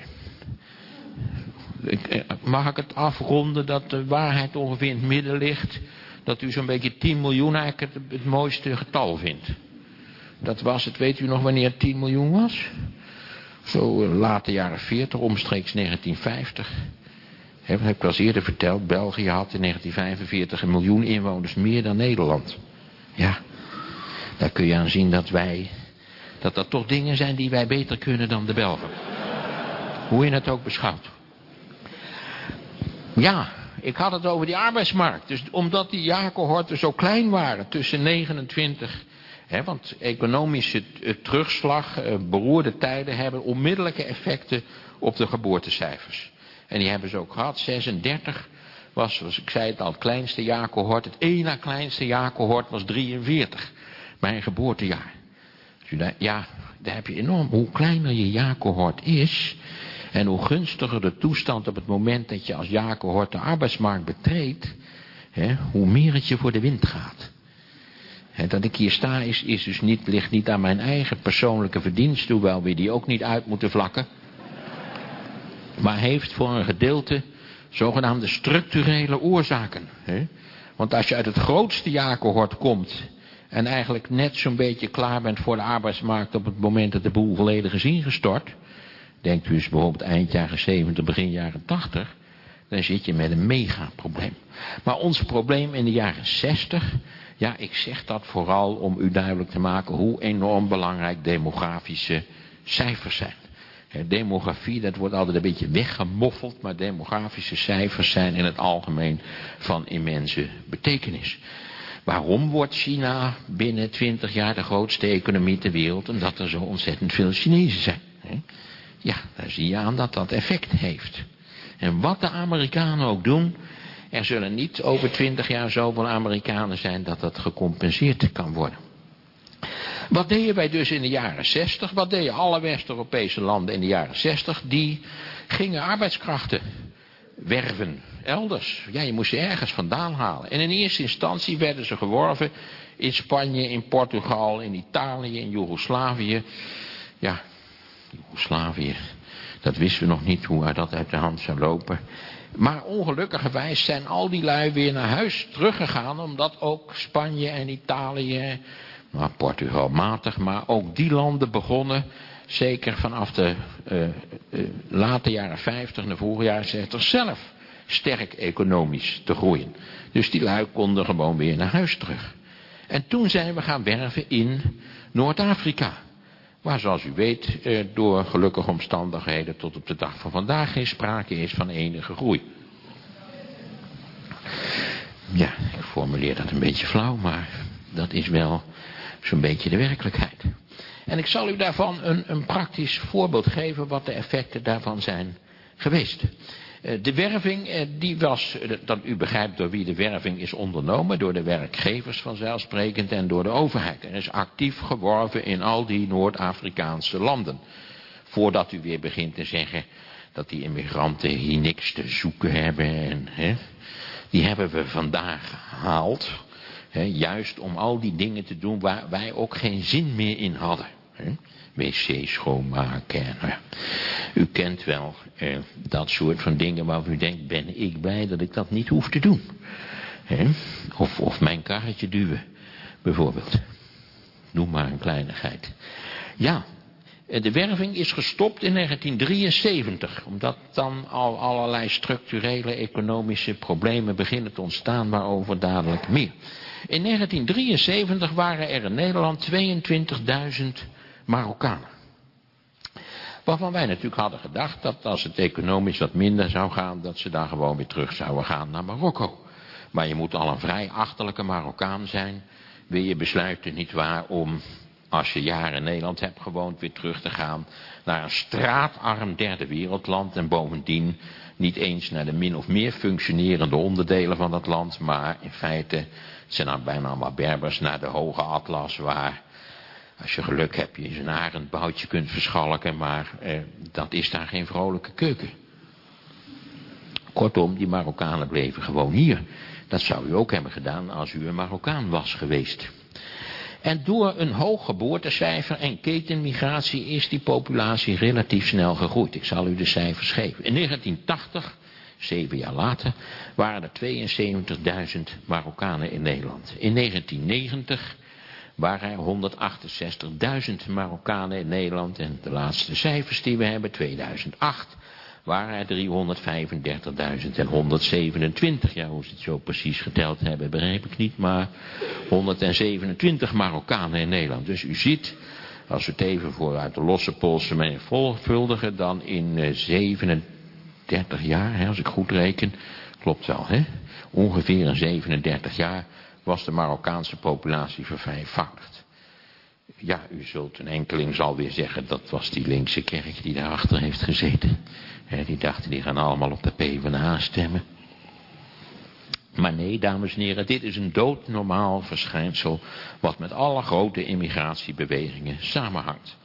Eh, mag ik het afronden dat de waarheid ongeveer in het midden ligt? Dat u zo'n beetje 10 miljoen eigenlijk het, het mooiste getal vindt. Dat was het, weet u nog wanneer 10 miljoen was? Zo uh, late jaren 40, omstreeks 1950. Heb, heb ik al eerder verteld, België had in 1945 een miljoen inwoners meer dan Nederland. Ja, daar kun je aan zien dat wij, dat dat toch dingen zijn die wij beter kunnen dan de Belgen. Hoe je het ook beschouwt. Ja, ik had het over die arbeidsmarkt. Dus omdat die jaarcohorten zo klein waren, tussen 29 He, want economische terugslag, eh, beroerde tijden hebben onmiddellijke effecten op de geboortecijfers. En die hebben ze ook gehad. 36 was, zoals ik zei het al, het kleinste jaarcohort. Het ene kleinste jaarcohort was 43. Mijn geboortejaar. Ja, daar heb je enorm, hoe kleiner je jaarcohort is... en hoe gunstiger de toestand op het moment dat je als jaarcohort de arbeidsmarkt betreedt... hoe meer het je voor de wind gaat. Dat ik hier sta is, is dus niet, ligt niet aan mijn eigen persoonlijke verdienst, hoewel we die ook niet uit moeten vlakken. Maar heeft voor een gedeelte zogenaamde structurele oorzaken. Want als je uit het grootste jaarcohort komt en eigenlijk net zo'n beetje klaar bent voor de arbeidsmarkt op het moment dat de boel volledig is ingestort. Denkt u eens bijvoorbeeld eind jaren 70, begin jaren 80. Dan zit je met een megaprobleem. Maar ons probleem in de jaren 60 ja, ik zeg dat vooral om u duidelijk te maken hoe enorm belangrijk demografische cijfers zijn. Demografie, dat wordt altijd een beetje weggemoffeld, maar demografische cijfers zijn in het algemeen van immense betekenis. Waarom wordt China binnen 20 jaar de grootste economie ter wereld? Omdat er zo ontzettend veel Chinezen zijn. Ja, daar zie je aan dat dat effect heeft. En wat de Amerikanen ook doen, Er zullen niet over twintig jaar zoveel Amerikanen zijn dat dat gecompenseerd kan worden. Wat deden wij dus in de jaren 60? Wat deden alle West-Europese landen in de jaren 60? Die gingen arbeidskrachten werven, elders. Ja, je moest ze ergens vandaan halen. En in eerste instantie werden ze geworven in Spanje, in Portugal, in Italië, in Joegoslavië. Ja, Joegoslavië, dat wisten we nog niet hoe dat uit de hand zou lopen. Maar ongelukkigerwijs zijn al die lui weer naar huis teruggegaan, omdat ook Spanje en Italië, nou Portugal matig, maar ook die landen begonnen, zeker vanaf de uh, uh, late jaren 50 en de vroege jaren 60, zelf sterk economisch te groeien. Dus die lui konden gewoon weer naar huis terug. En toen zijn we gaan werven in Noord-Afrika. Waar zoals u weet eh, door gelukkige omstandigheden tot op de dag van vandaag geen sprake is van enige groei. Ja, ik formuleer dat een beetje flauw, maar dat is wel zo'n beetje de werkelijkheid. En ik zal u daarvan een, een praktisch voorbeeld geven wat de effecten daarvan zijn geweest. Eh, de werving, eh, die was, eh, dat u begrijpt door wie de werving is ondernomen, door de werkgevers vanzelfsprekend en door de overheid. Er is actief geworven in al die Noord-Afrikaanse landen. Voordat u weer begint te zeggen dat die immigranten hier niks te zoeken hebben. En, hè, die hebben we vandaag gehaald. Hè, juist om al die dingen te doen waar wij ook geen zin meer in hadden. Hè wc schoonmaken. Nou u kent wel eh, dat soort van dingen waarvan u denkt, ben ik blij dat ik dat niet hoef te doen. Of, of mijn karretje duwen, bijvoorbeeld. Noem maar een kleinigheid. Ja, eh, de werving is gestopt in 1973, omdat dan al allerlei structurele economische problemen beginnen te ontstaan, waarover dadelijk meer. In 1973 waren er in Nederland 22.000 Marokkanen. Waarvan wij natuurlijk hadden gedacht dat als het economisch wat minder zou gaan, dat ze daar gewoon weer terug zouden gaan naar Marokko. Maar je moet al een vrij achterlijke Marokkaan zijn, wil je besluiten niet waar om, als je jaren in Nederland hebt gewoond, weer terug te gaan naar een straatarm derde wereldland en bovendien niet eens naar de min of meer functionerende onderdelen van dat land, maar in feite, het zijn dan bijna allemaal Berbers, naar de hoge atlas waar als je geluk hebt, je een arendboutje kunt verschalken, maar eh, dat is daar geen vrolijke keuken. Kortom, die Marokkanen bleven gewoon hier. Dat zou u ook hebben gedaan als u een Marokkaan was geweest. En door een hoog geboortecijfer en ketenmigratie is die populatie relatief snel gegroeid. Ik zal u de cijfers geven. In 1980, zeven jaar later, waren er 72.000 Marokkanen in Nederland. In 1990 waren er 168.000 Marokkanen in Nederland. En de laatste cijfers die we hebben, 2008, waren er 335.000 en 127. Ja, hoe ze het zo precies geteld hebben, begreep ik niet. Maar 127 Marokkanen in Nederland. Dus u ziet, als we het even voor uit de losse polsen menigvuldigen, dan in 37 eh, jaar, hè, als ik goed reken, klopt wel, hè? ongeveer in 37 jaar was de Marokkaanse populatie vervijfvoudigd. Ja, u zult, een enkeling zal weer zeggen, dat was die linkse kerk die daarachter heeft gezeten. die dachten, die gaan allemaal op de PvdA stemmen. Maar nee, dames en heren, dit is een doodnormaal verschijnsel wat met alle grote immigratiebewegingen samenhangt.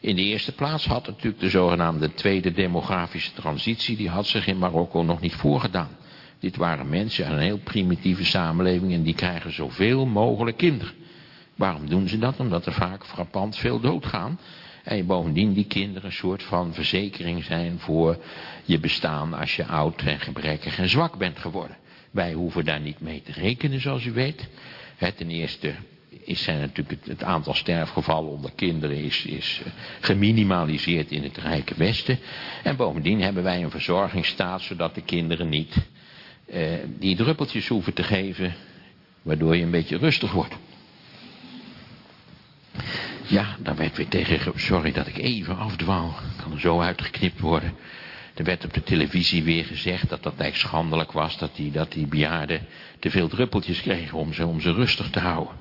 In de eerste plaats had natuurlijk de zogenaamde tweede demografische transitie, die had zich in Marokko nog niet voorgedaan. Dit waren mensen uit een heel primitieve samenleving en die krijgen zoveel mogelijk kinderen. Waarom doen ze dat? Omdat er vaak frappant veel doodgaan. En bovendien die kinderen een soort van verzekering zijn voor je bestaan als je oud en gebrekkig en zwak bent geworden. Wij hoeven daar niet mee te rekenen zoals u weet. ten eerste is zijn natuurlijk het, het, aantal sterfgevallen onder kinderen is, is eh, geminimaliseerd in het Rijke Westen. En bovendien hebben wij een verzorgingsstaat zodat de kinderen niet eh, die druppeltjes hoeven te geven, waardoor je een beetje rustig wordt. Ja, daar werd weer tegen, sorry dat ik even afdwaal, kan er zo uitgeknipt worden. Er werd op de televisie weer gezegd dat dat eigenlijk schandelijk was, dat die, dat die bejaarden te veel druppeltjes kregen om ze, om ze rustig te houden.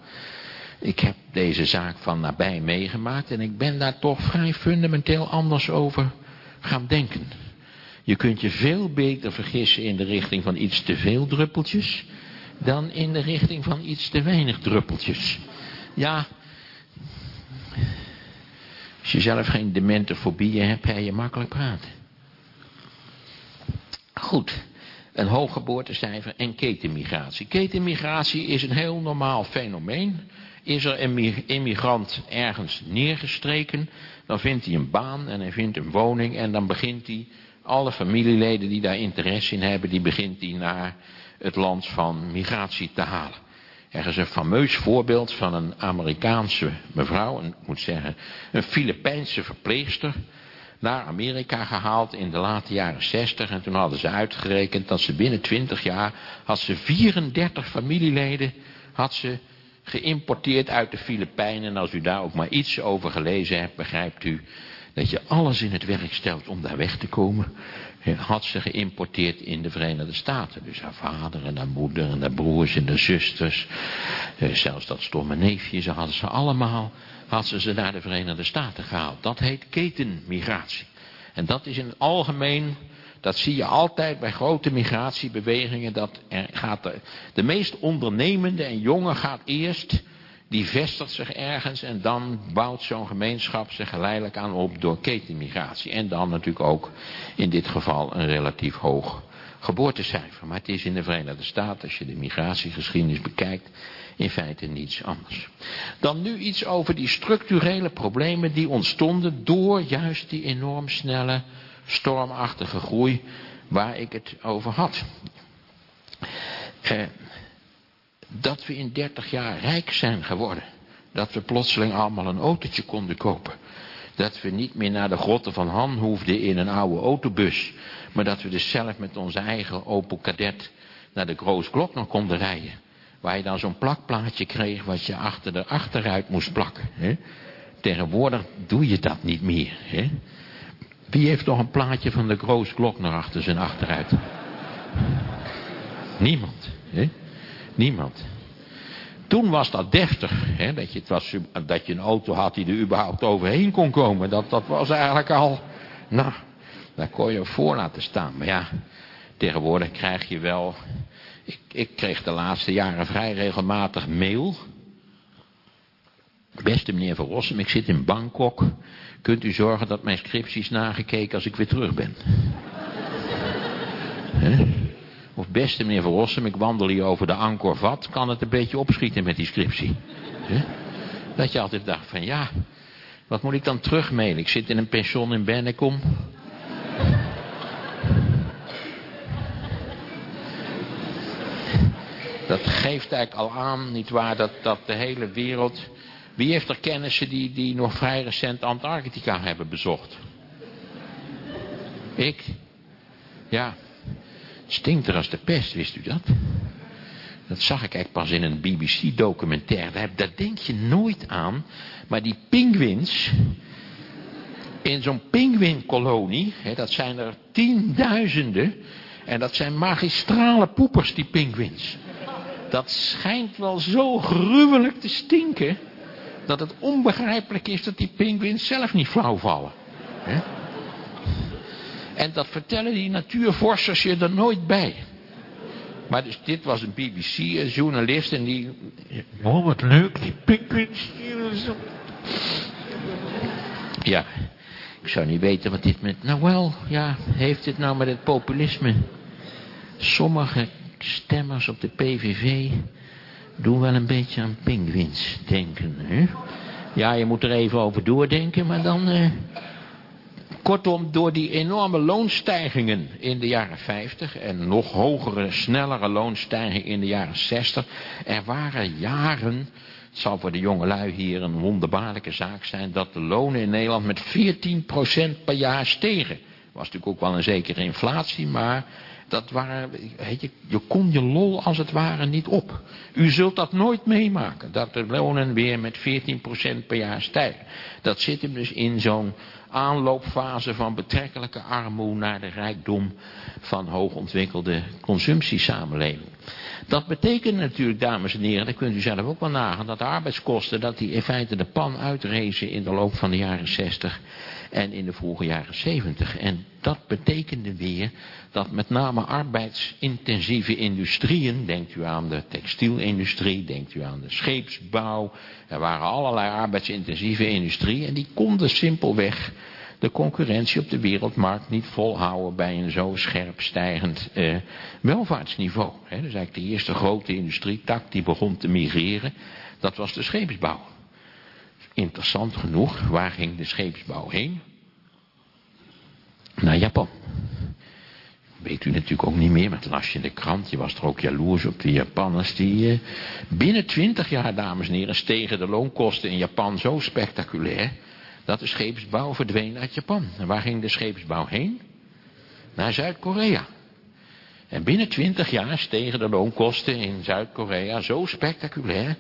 Ik heb deze zaak van nabij meegemaakt en ik ben daar toch vrij fundamenteel anders over gaan denken. Je kunt je veel beter vergissen in de richting van iets te veel druppeltjes dan in de richting van iets te weinig druppeltjes. Ja, als je zelf geen demente fobieën hebt, heb je makkelijk praten. Goed, een hoog geboortecijfer en ketenmigratie. Ketenmigratie is een heel normaal fenomeen. Is er een immigrant ergens neergestreken, dan vindt hij een baan en hij vindt een woning en dan begint hij, alle familieleden die daar interesse in hebben, die begint hij naar het land van migratie te halen. Er is een fameus voorbeeld van een Amerikaanse mevrouw, en ik moet zeggen, een Filipijnse verpleegster, naar Amerika gehaald in de late jaren 60. En toen hadden ze uitgerekend dat ze binnen 20 jaar, had ze 34 familieleden, had ze geïmporteerd uit de Filipijnen. En als u daar ook maar iets over gelezen hebt, begrijpt u dat je alles in het werk stelt om daar weg te komen had ze geïmporteerd in de Verenigde Staten. Dus haar vader en haar moeder en haar broers en haar zusters. Eh, zelfs dat stomme neefje, ze hadden ze allemaal, had ze ze naar de Verenigde Staten gehaald. Dat heet ketenmigratie. En dat is in het algemeen, dat zie je altijd bij grote migratiebewegingen, dat er gaat de, de meest ondernemende en jonge gaat eerst die vestigt zich ergens en dan bouwt zo'n gemeenschap zich geleidelijk aan op door ketenmigratie. En dan natuurlijk ook in dit geval een relatief hoog geboortecijfer. Maar het is in de Verenigde Staten, als je de migratiegeschiedenis bekijkt, in feite niets anders. Dan nu iets over die structurele problemen die ontstonden door juist die enorm snelle, stormachtige groei waar ik het over had. Eh, dat we in 30 jaar rijk zijn geworden. Dat we plotseling allemaal een autootje konden kopen. Dat we niet meer naar de grotten van Han hoefden in een oude autobus. Maar dat we dus zelf met onze eigen Opel Kadett naar de Groos nog konden rijden. Waar je dan zo'n plakplaatje kreeg wat je achter de achteruit moest plakken. Hè? Tegenwoordig doe je dat niet meer. Hè? Wie heeft nog een plaatje van de Groos naar achter zijn achteruit? Niemand. Niemand. Toen was dat deftig, hè, dat, je het was, dat je een auto had die er überhaupt overheen kon komen. Dat, dat was eigenlijk al, nou, daar kon je voor laten staan. Maar ja, tegenwoordig krijg je wel, ik, ik kreeg de laatste jaren vrij regelmatig mail. Beste meneer Van Rossum, ik zit in Bangkok. Kunt u zorgen dat mijn scripties nagekeken als ik weer terug ben? [LAUGHS] Of beste meneer Verrossum, ik wandel hier over de Angkor Wat. Kan het een beetje opschieten met die scriptie? Dat je altijd dacht van ja, wat moet ik dan terugmailen? Ik zit in een pension in Bennekom. Dat geeft eigenlijk al aan, nietwaar, dat, dat de hele wereld... Wie heeft er kennissen die, die nog vrij recent Antarctica hebben bezocht? Ik? Ja, Stinkt er als de pest, wist u dat? Dat zag ik eigenlijk pas in een BBC-documentaire. Daar, denk je nooit aan. Maar die pinguïns... In zo'n pinguïnkolonie, dat zijn er tienduizenden... En dat zijn magistrale poepers, die pinguïns. Dat schijnt wel zo gruwelijk te stinken... dat het onbegrijpelijk is dat die pinguïns zelf niet flauw vallen. He? En dat vertellen die natuurvorsters je er nooit bij. Maar dus dit was een BBC-journalist en die... Oh, wat leuk, die pinguïns. Ja, ik zou niet weten wat dit met... Nou wel, ja, heeft dit nou met het populisme... Sommige stemmers op de PVV doen wel een beetje aan pinguïns denken. Hè? Ja, je moet er even over doordenken, maar dan... Uh, Kortom, door die enorme loonstijgingen in de jaren 50 en nog hogere, snellere loonstijgingen in de jaren 60, er waren jaren, het zal voor de jongelui hier een wonderbaarlijke zaak zijn, dat de lonen in Nederland met 14% per jaar stegen. Was natuurlijk ook wel een zekere inflatie, maar dat waren, je, je kon je lol als het ware niet op. U zult dat nooit meemaken, dat de lonen weer met 14% per jaar stijgen. Dat zit hem dus in zo'n aanloopfase van betrekkelijke armoede naar de rijkdom van hoogontwikkelde consumptiesamenleving. Dat betekent natuurlijk, dames en heren, dat kunt u zelf ook wel nagaan, dat de arbeidskosten, dat die in feite de pan uitrezen in de loop van de jaren 60. En in de vroege jaren 70. En dat betekende weer dat met name arbeidsintensieve industrieën, denkt u aan de textielindustrie, denkt u aan de scheepsbouw, er waren allerlei arbeidsintensieve industrieën en die konden simpelweg de concurrentie op de wereldmarkt niet volhouden bij een zo scherp stijgend eh, welvaartsniveau. Dus eigenlijk de eerste grote industrietak die begon te migreren, dat was de scheepsbouw. Interessant genoeg, waar ging de scheepsbouw heen? Naar Japan. Weet u natuurlijk ook niet meer, met las je in de krant. Je was er ook jaloers op de Japanners. Die eh, binnen twintig jaar, dames en heren, stegen de loonkosten in Japan zo spectaculair. Dat de scheepsbouw verdween uit Japan. En waar ging de scheepsbouw heen? Naar Zuid-Korea. En binnen twintig jaar stegen de loonkosten in Zuid-Korea zo spectaculair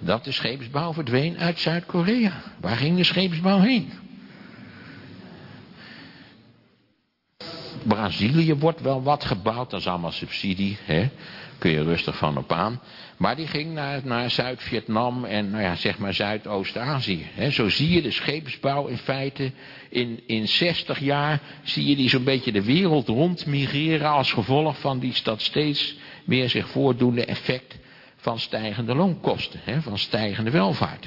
dat de scheepsbouw verdween uit Zuid-Korea. Waar ging de scheepsbouw heen? Brazilië wordt wel wat gebouwd, dat is allemaal subsidie, hè? kun je rustig van op aan. Maar die ging naar, naar Zuid-Vietnam en nou ja, zeg maar Zuidoost-Azië. Zo zie je de scheepsbouw in feite in, in 60 jaar, zie je die zo'n beetje de wereld rond migreren als gevolg van die, dat steeds meer zich voordoende effect van stijgende loonkosten, hè, van stijgende welvaart.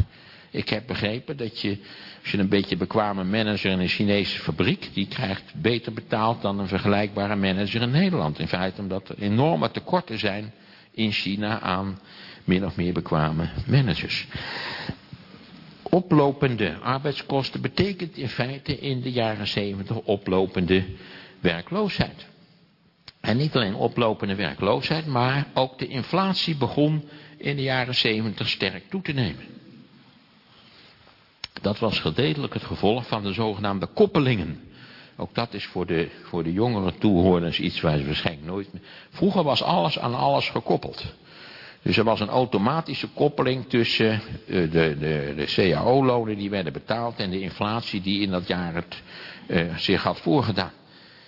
Ik heb begrepen dat je, als je een beetje bekwame manager in een Chinese fabriek, die krijgt beter betaald dan een vergelijkbare manager in Nederland. In feite omdat er enorme tekorten zijn in China aan min of meer bekwame managers. Oplopende arbeidskosten betekent in feite in de jaren 70 oplopende werkloosheid. En niet alleen oplopende werkloosheid, maar ook de inflatie begon in de jaren 70 sterk toe te nemen. Dat was gedeeltelijk het gevolg van de zogenaamde koppelingen. Ook dat is voor de, voor de jongere toehoorders iets waar ze waarschijnlijk nooit meer... Vroeger was alles aan alles gekoppeld. Dus er was een automatische koppeling tussen eh, de, de, de cao-lonen die werden betaald en de inflatie die in dat jaar het, uh, zich had voorgedaan.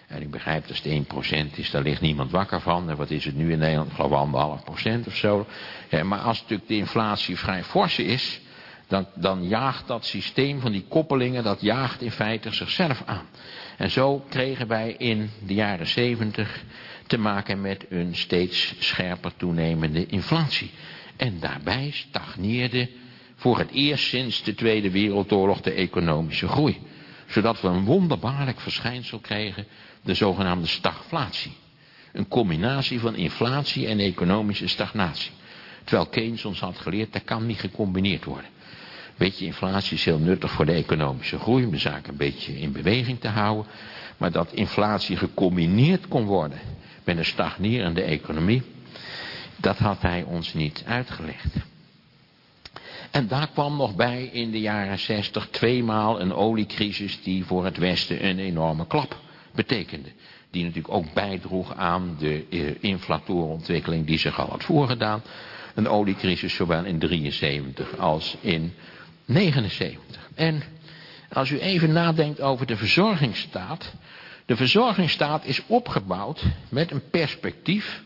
En ik begrijp dat het 1% is, daar ligt niemand wakker van. En wat is het nu in Nederland? Ik geloof anderhalf procent of zo. maar als natuurlijk de inflatie vrij fors is, dan, dan jaagt dat systeem van die koppelingen, dat jaagt in feite zichzelf aan. En zo kregen wij in de jaren 70 te maken met een steeds scherper toenemende inflatie. En daarbij stagneerde voor het eerst sinds de Tweede Wereldoorlog de economische groei. Zodat we een wonderbaarlijk verschijnsel kregen de zogenaamde stagflatie. Een combinatie van inflatie en economische stagnatie. Terwijl Keynes ons had geleerd, dat kan niet gecombineerd worden. Beetje inflatie is heel nuttig voor de economische groei, om de zaak een beetje in beweging te houden. Maar dat inflatie gecombineerd kon worden met een stagnerende economie, dat had hij ons niet uitgelegd. En daar kwam nog bij in de jaren 60 tweemaal een oliecrisis die voor het Westen een enorme klap betekende. Die natuurlijk ook bijdroeg aan de eh, inflatorontwikkeling die zich al had voorgedaan. Een oliecrisis zowel in 73 als in 79. En als u even nadenkt over de verzorgingsstaat. De verzorgingsstaat is opgebouwd met een perspectief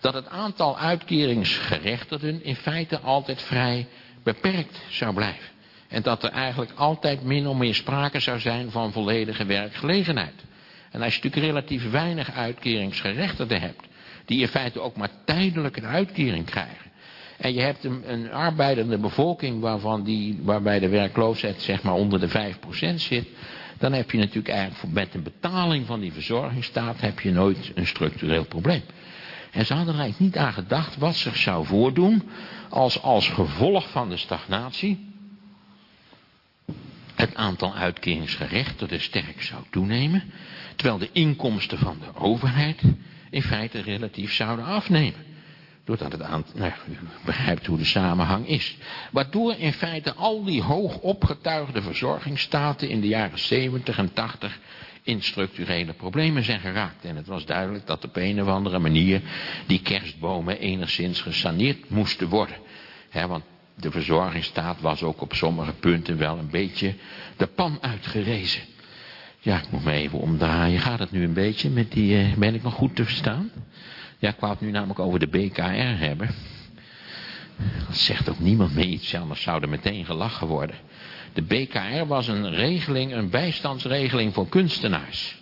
dat het aantal uitkeringsgerechtigden in feite altijd vrij beperkt zou blijven. En dat er eigenlijk altijd min of meer sprake zou zijn van volledige werkgelegenheid. En als je natuurlijk relatief weinig uitkeringsgerechtigden hebt, die in feite ook maar tijdelijk een uitkering krijgen. En je hebt een, arbeidende bevolking waarvan die, waarbij de werkloosheid zeg maar onder de 5% zit. Dan heb je natuurlijk eigenlijk met een betaling van die verzorgingsstaat heb je nooit een structureel probleem. En ze hadden er eigenlijk niet aan gedacht wat zich zou voordoen als als gevolg van de stagnatie het aantal uitkeringsgerechtigden sterk zou toenemen. Terwijl de inkomsten van de overheid in feite relatief zouden afnemen. Doordat het aantal, nou, u begrijpt hoe de samenhang is. Waardoor in feite al die hoog opgetuigde verzorgingsstaten in de jaren 70 en 80 in structurele problemen zijn geraakt. En het was duidelijk dat op een of andere manier die kerstbomen enigszins gesaneerd moesten worden. want de verzorgingsstaat was ook op sommige punten wel een beetje de pan uitgerezen. Ja, ik moet me even omdraaien. Gaat het nu een beetje met die... Uh, ben ik nog goed te verstaan? Ja, ik wou het nu namelijk over de BKR hebben. Dat zegt ook niemand meer iets, anders zou er meteen gelachen worden. De BKR was een regeling, een bijstandsregeling voor kunstenaars.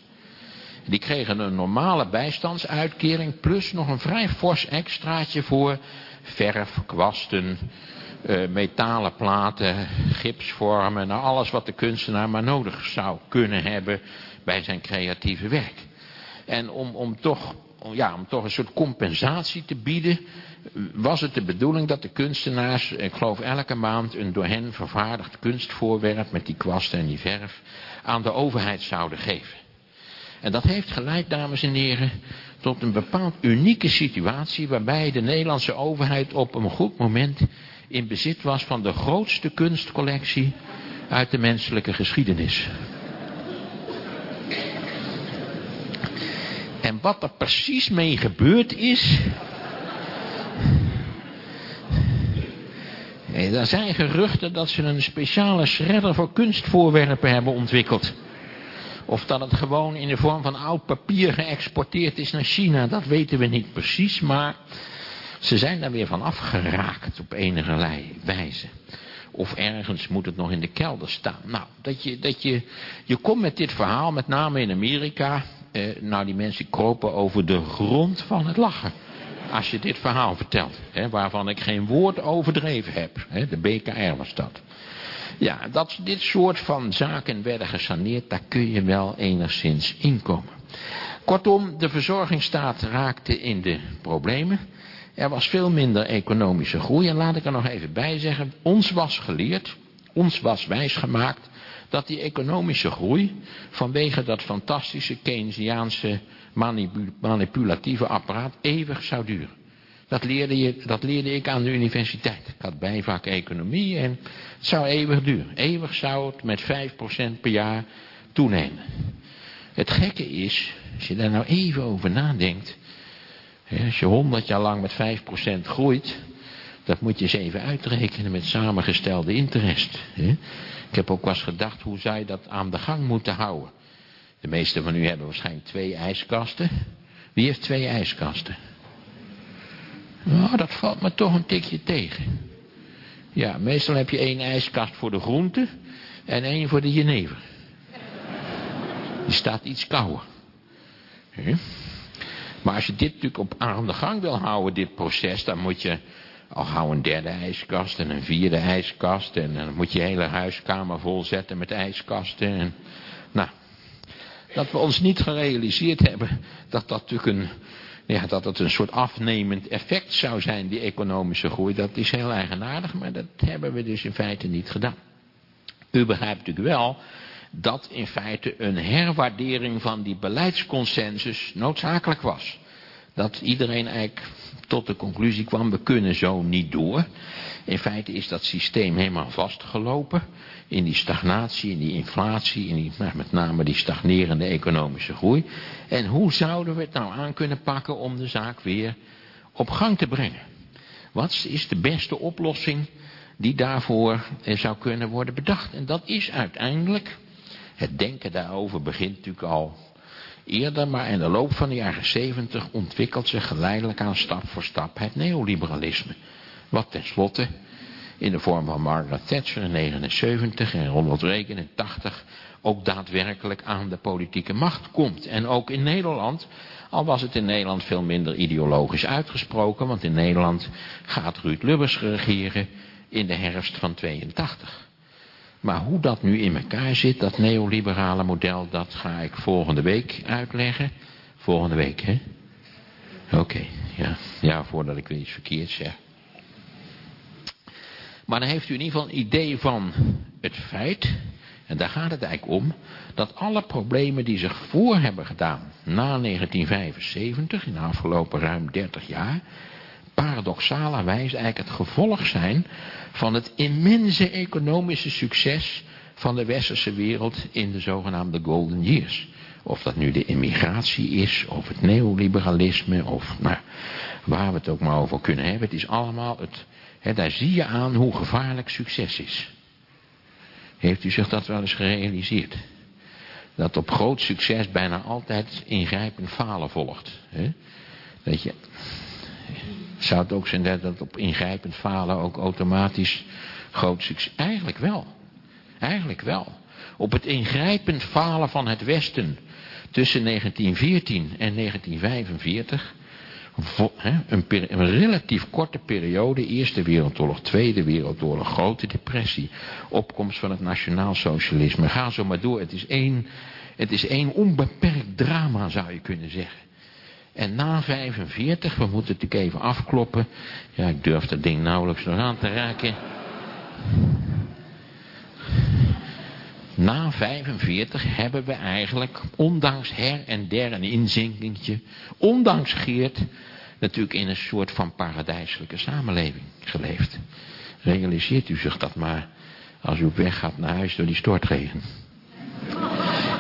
Die kregen een normale bijstandsuitkering plus nog een vrij fors extraatje voor verf, kwasten, uh, metalen platen, gipsvormen, nou alles wat de kunstenaar maar nodig zou kunnen hebben bij zijn creatieve werk. En om, om, toch, ja, om toch een soort compensatie te bieden, was het de bedoeling dat de kunstenaars, ik geloof elke maand, een door hen vervaardigd kunstvoorwerp met die kwasten en die verf aan de overheid zouden geven. En dat heeft geleid, dames en heren, tot een bepaald unieke situatie waarbij de Nederlandse overheid op een goed moment in bezit was van de grootste kunstcollectie uit de menselijke geschiedenis. En wat er precies mee gebeurd is. er zijn geruchten dat ze een speciale shredder voor kunstvoorwerpen hebben ontwikkeld. Of dat het gewoon in de vorm van oud papier geëxporteerd is naar China, dat weten we niet precies, maar ze zijn daar weer van afgeraakt op enige wijze. Of ergens moet het nog in de kelder staan. Nou, dat je, dat je, je komt met dit verhaal, met name in Amerika. Eh, nou, die mensen kropen over de grond van het lachen. Als je dit verhaal vertelt. Hè, waarvan ik geen woord overdreven heb. Hè, de BKR was dat. Ja, dat dit soort van zaken werden gesaneerd, daar kun je wel enigszins inkomen. Kortom, de verzorgingsstaat raakte in de problemen. Er was veel minder economische groei. En laat ik er nog even bij zeggen, ons was geleerd, ons was wijsgemaakt, dat die economische groei vanwege dat fantastische Keynesiaanse manipulatieve apparaat eeuwig zou duren. Dat leerde, je, dat leerde ik aan de universiteit. Ik had bijvak economie en het zou eeuwig duren. Eeuwig zou het met 5% per jaar toenemen. Het gekke is, als je daar nou even over nadenkt. Als je 100 jaar lang met 5% groeit, dat moet je eens even uitrekenen met samengestelde interest. Ik heb ook wel gedacht, hoe je dat aan de gang moeten houden? De meeste van u hebben waarschijnlijk twee ijskasten. Wie heeft twee ijskasten? Nou, dat valt me toch een tikje tegen. Ja, meestal heb je één ijskast voor de groenten en één voor de jenever. Die staat iets kouder. Maar als je dit natuurlijk op aan de gang wil houden, dit proces, dan moet je al gauw een derde ijskast en een vierde ijskast. En dan moet je hele huiskamer vol zetten met ijskasten. En, nou, dat we ons niet gerealiseerd hebben dat dat natuurlijk een ja, dat het een soort afnemend effect zou zijn, die economische groei, dat is heel eigenaardig, maar dat hebben we dus in feite niet gedaan. U begrijpt natuurlijk wel dat in feite een herwaardering van die beleidsconsensus noodzakelijk was. Dat iedereen eigenlijk tot de conclusie kwam, we kunnen zo niet door. In feite is dat systeem helemaal vastgelopen in die stagnatie, in die inflatie, in nou, met name die stagnerende economische groei. En hoe zouden we het nou aan kunnen pakken om de zaak weer op gang te brengen? Wat is de beste oplossing die daarvoor eh, zou kunnen worden bedacht? En dat is uiteindelijk, het denken daarover begint natuurlijk al eerder, maar in de loop van de jaren zeventig ontwikkelt zich geleidelijk aan stap voor stap het neoliberalisme. Wat tenslotte in de vorm van Margaret Thatcher in 79 en Ronald Reagan in 80 ook daadwerkelijk aan de politieke macht komt. En ook in Nederland, al was het in Nederland veel minder ideologisch uitgesproken, want in Nederland gaat Ruud Lubbers regeren in de herfst van 82. Maar hoe dat nu in elkaar zit, dat neoliberale model, dat ga ik volgende week uitleggen. Volgende week, hè? Oké, ja. Ja, voordat ik weer iets verkeerd zeg. Maar dan heeft u in ieder geval een idee van het feit, en daar gaat het eigenlijk om, dat alle problemen die zich voor hebben gedaan na 1975, in de afgelopen ruim 30 jaar, paradoxalerwijs eigenlijk het gevolg zijn van het immense economische succes van de westerse wereld in de zogenaamde golden years. Of dat nu de immigratie is, of het neoliberalisme, of nou, waar we het ook maar over kunnen hebben. Het is allemaal het daar zie je aan hoe gevaarlijk succes is. Heeft u zich dat wel eens gerealiseerd? Dat op groot succes bijna altijd ingrijpend falen volgt. Dat je, zou het ook zijn dat op ingrijpend falen ook automatisch groot succes... Eigenlijk wel. Eigenlijk wel. Op het ingrijpend falen van het Westen tussen 1914 en 1945 een, een, relatief korte periode, Eerste Wereldoorlog, Tweede Wereldoorlog, Grote Depressie, opkomst van het nationaal socialisme. Ga zo maar door. Het is één, het is één onbeperkt drama, zou je kunnen zeggen. En na 45, we moeten het even afkloppen. Ja, ik durf dat ding nauwelijks nog aan te raken. Na 45 hebben we eigenlijk, ondanks her en der een inzinkingetje, ondanks Geert, natuurlijk in een soort van paradijselijke samenleving geleefd. Realiseert u zich dat maar als u op weg gaat naar huis door die stortregen.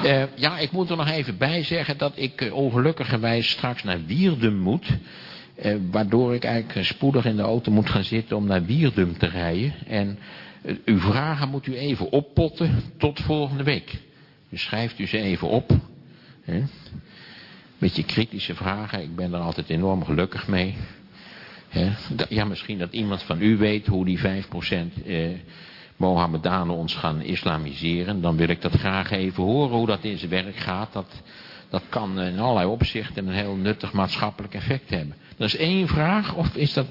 Uh, ja, ik moet er nog even bij zeggen dat ik uh, ongelukkigerwijs straks naar Wierdum moet. Uh, waardoor ik eigenlijk spoedig in de auto moet gaan zitten om naar Wierdum te rijden. En uw vragen moet u even oppotten tot volgende week. Dus schrijft u ze even op. Hè? Beetje kritische vragen, ik ben er altijd enorm gelukkig mee. Hè? Ja, misschien dat iemand van u weet hoe die 5% eh, Mohammedanen ons gaan islamiseren. Dan wil ik dat graag even horen hoe dat in zijn werk gaat. Dat, dat kan in allerlei opzichten een heel nuttig maatschappelijk effect hebben. Dat is één vraag, of is dat...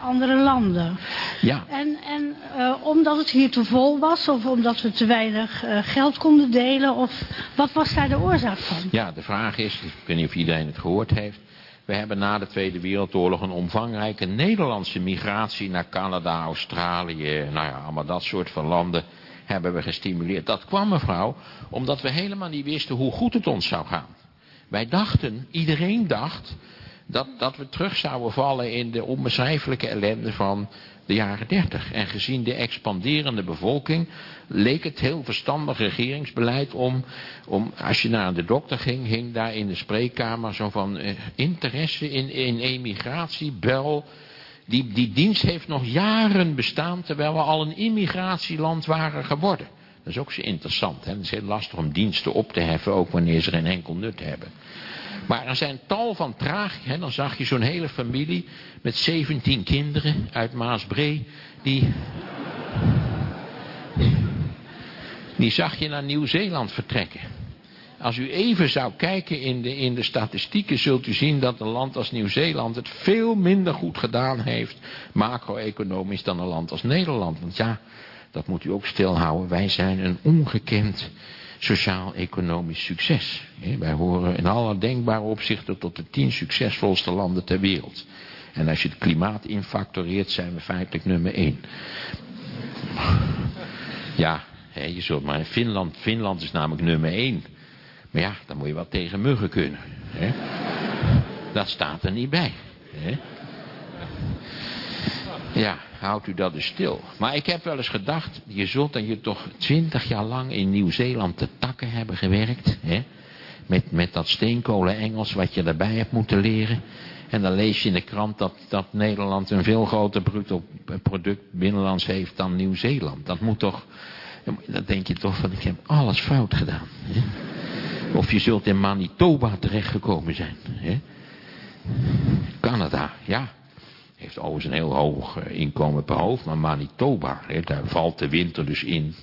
andere landen. Ja. En, en uh, omdat het hier te vol was of omdat we te weinig uh, geld konden delen of wat was daar de oorzaak van? Ja, de vraag is, ik weet niet of iedereen het gehoord heeft. We hebben na de Tweede Wereldoorlog een omvangrijke Nederlandse migratie naar Canada, Australië, nou ja, allemaal dat soort van landen hebben we gestimuleerd. Dat kwam mevrouw, omdat we helemaal niet wisten hoe goed het ons zou gaan. Wij dachten, iedereen dacht, dat, dat we terug zouden vallen in de onbeschrijfelijke ellende van de jaren dertig. En gezien de expanderende bevolking leek het heel verstandig regeringsbeleid om, om als je naar de dokter ging, hing daar in de spreekkamer zo van eh, interesse in, in bel. Die, die dienst heeft nog jaren bestaan terwijl we al een immigratieland waren geworden. Dat is ook zo interessant. Hè? Het is heel lastig om diensten op te heffen, ook wanneer ze geen enkel nut hebben. Maar er zijn tal van tragisch. Dan zag je zo'n hele familie met 17 kinderen uit Maasbree. Die, die zag je naar Nieuw-Zeeland vertrekken. Als u even zou kijken in de, in de statistieken, zult u zien dat een land als Nieuw-Zeeland het veel minder goed gedaan heeft, macro-economisch, dan een land als Nederland. Want ja, dat moet u ook stilhouden. Wij zijn een ongekend sociaal-economisch succes. Wij horen in alle denkbare opzichten tot de tien succesvolste landen ter wereld. En als je het klimaat infactoreert, zijn we feitelijk nummer één. [LAUGHS] Ja, je zult maar Finland, Finland is namelijk nummer één. Maar ja, dan moet je wat tegen muggen kunnen. Dat staat er niet bij. Ja, houdt u dat dus stil. Maar ik heb wel eens gedacht, je zult dan je toch twintig jaar lang in Nieuw-Zeeland te takken hebben gewerkt. Hè? Met, met dat steenkolen Engels wat je daarbij hebt moeten leren. En dan lees je in de krant dat, dat Nederland een veel groter bruto product binnenlands heeft dan Nieuw-Zeeland. Dat moet toch, dan denk je toch van ik heb alles fout gedaan. Hè? Of je zult in Manitoba terechtgekomen zijn. Hè? Canada, ja. Heeft overigens een heel hoog eh, inkomen per hoofd, maar Manitoba, daar valt de winter dus in.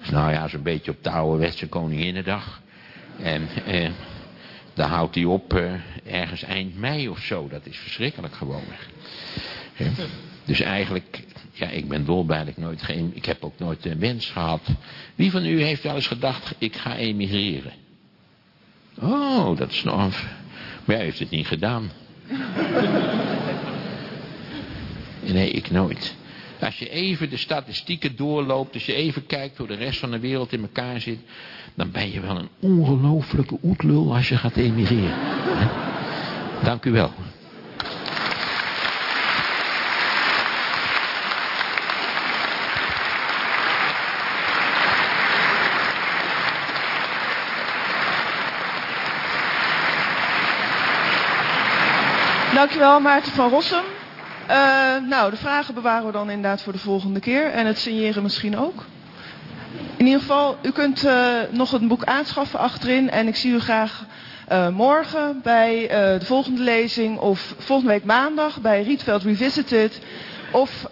Dus nou ja, zo'n beetje op de ouderwetse Koninginnedag. En eh, daar houdt hij op eh, ergens eind mei of zo. Dat is verschrikkelijk gewoon. Dus eigenlijk, ja, ik ben dolblij dat ik nooit geen, ik heb ook nooit een wens gehad. Wie van u heeft wel eens gedacht, ik ga emigreren? Oh, dat is nog. Maar hij heeft het niet gedaan. Nee, ik nooit. Als je even de statistieken doorloopt, als je even kijkt hoe de rest van de wereld in elkaar zit, dan ben je wel een ongelofelijke oetlul als je gaat emigreren. Dank u wel. Dankjewel Maarten van Rossum. Uh, nou, de vragen bewaren we dan inderdaad voor de volgende keer. En het signeren misschien ook. In ieder geval, u kunt uh, nog een boek aanschaffen achterin. En ik zie u graag Uh, morgen bij de volgende lezing of volgende week maandag bij Rietveld Revisited. Of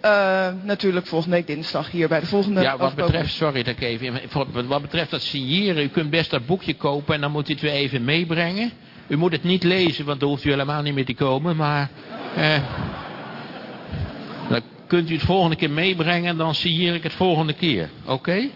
natuurlijk volgende week dinsdag hier bij de volgende... Ja, wat betreft, sorry dat ik even... Wat betreft dat signeren, u kunt best dat boekje kopen en dan moet u het weer even meebrengen. U moet het niet lezen, want dan hoeft u helemaal niet meer te komen, maar... Kunt u het volgende keer meebrengen en dan signeer ik het volgende keer. Oké?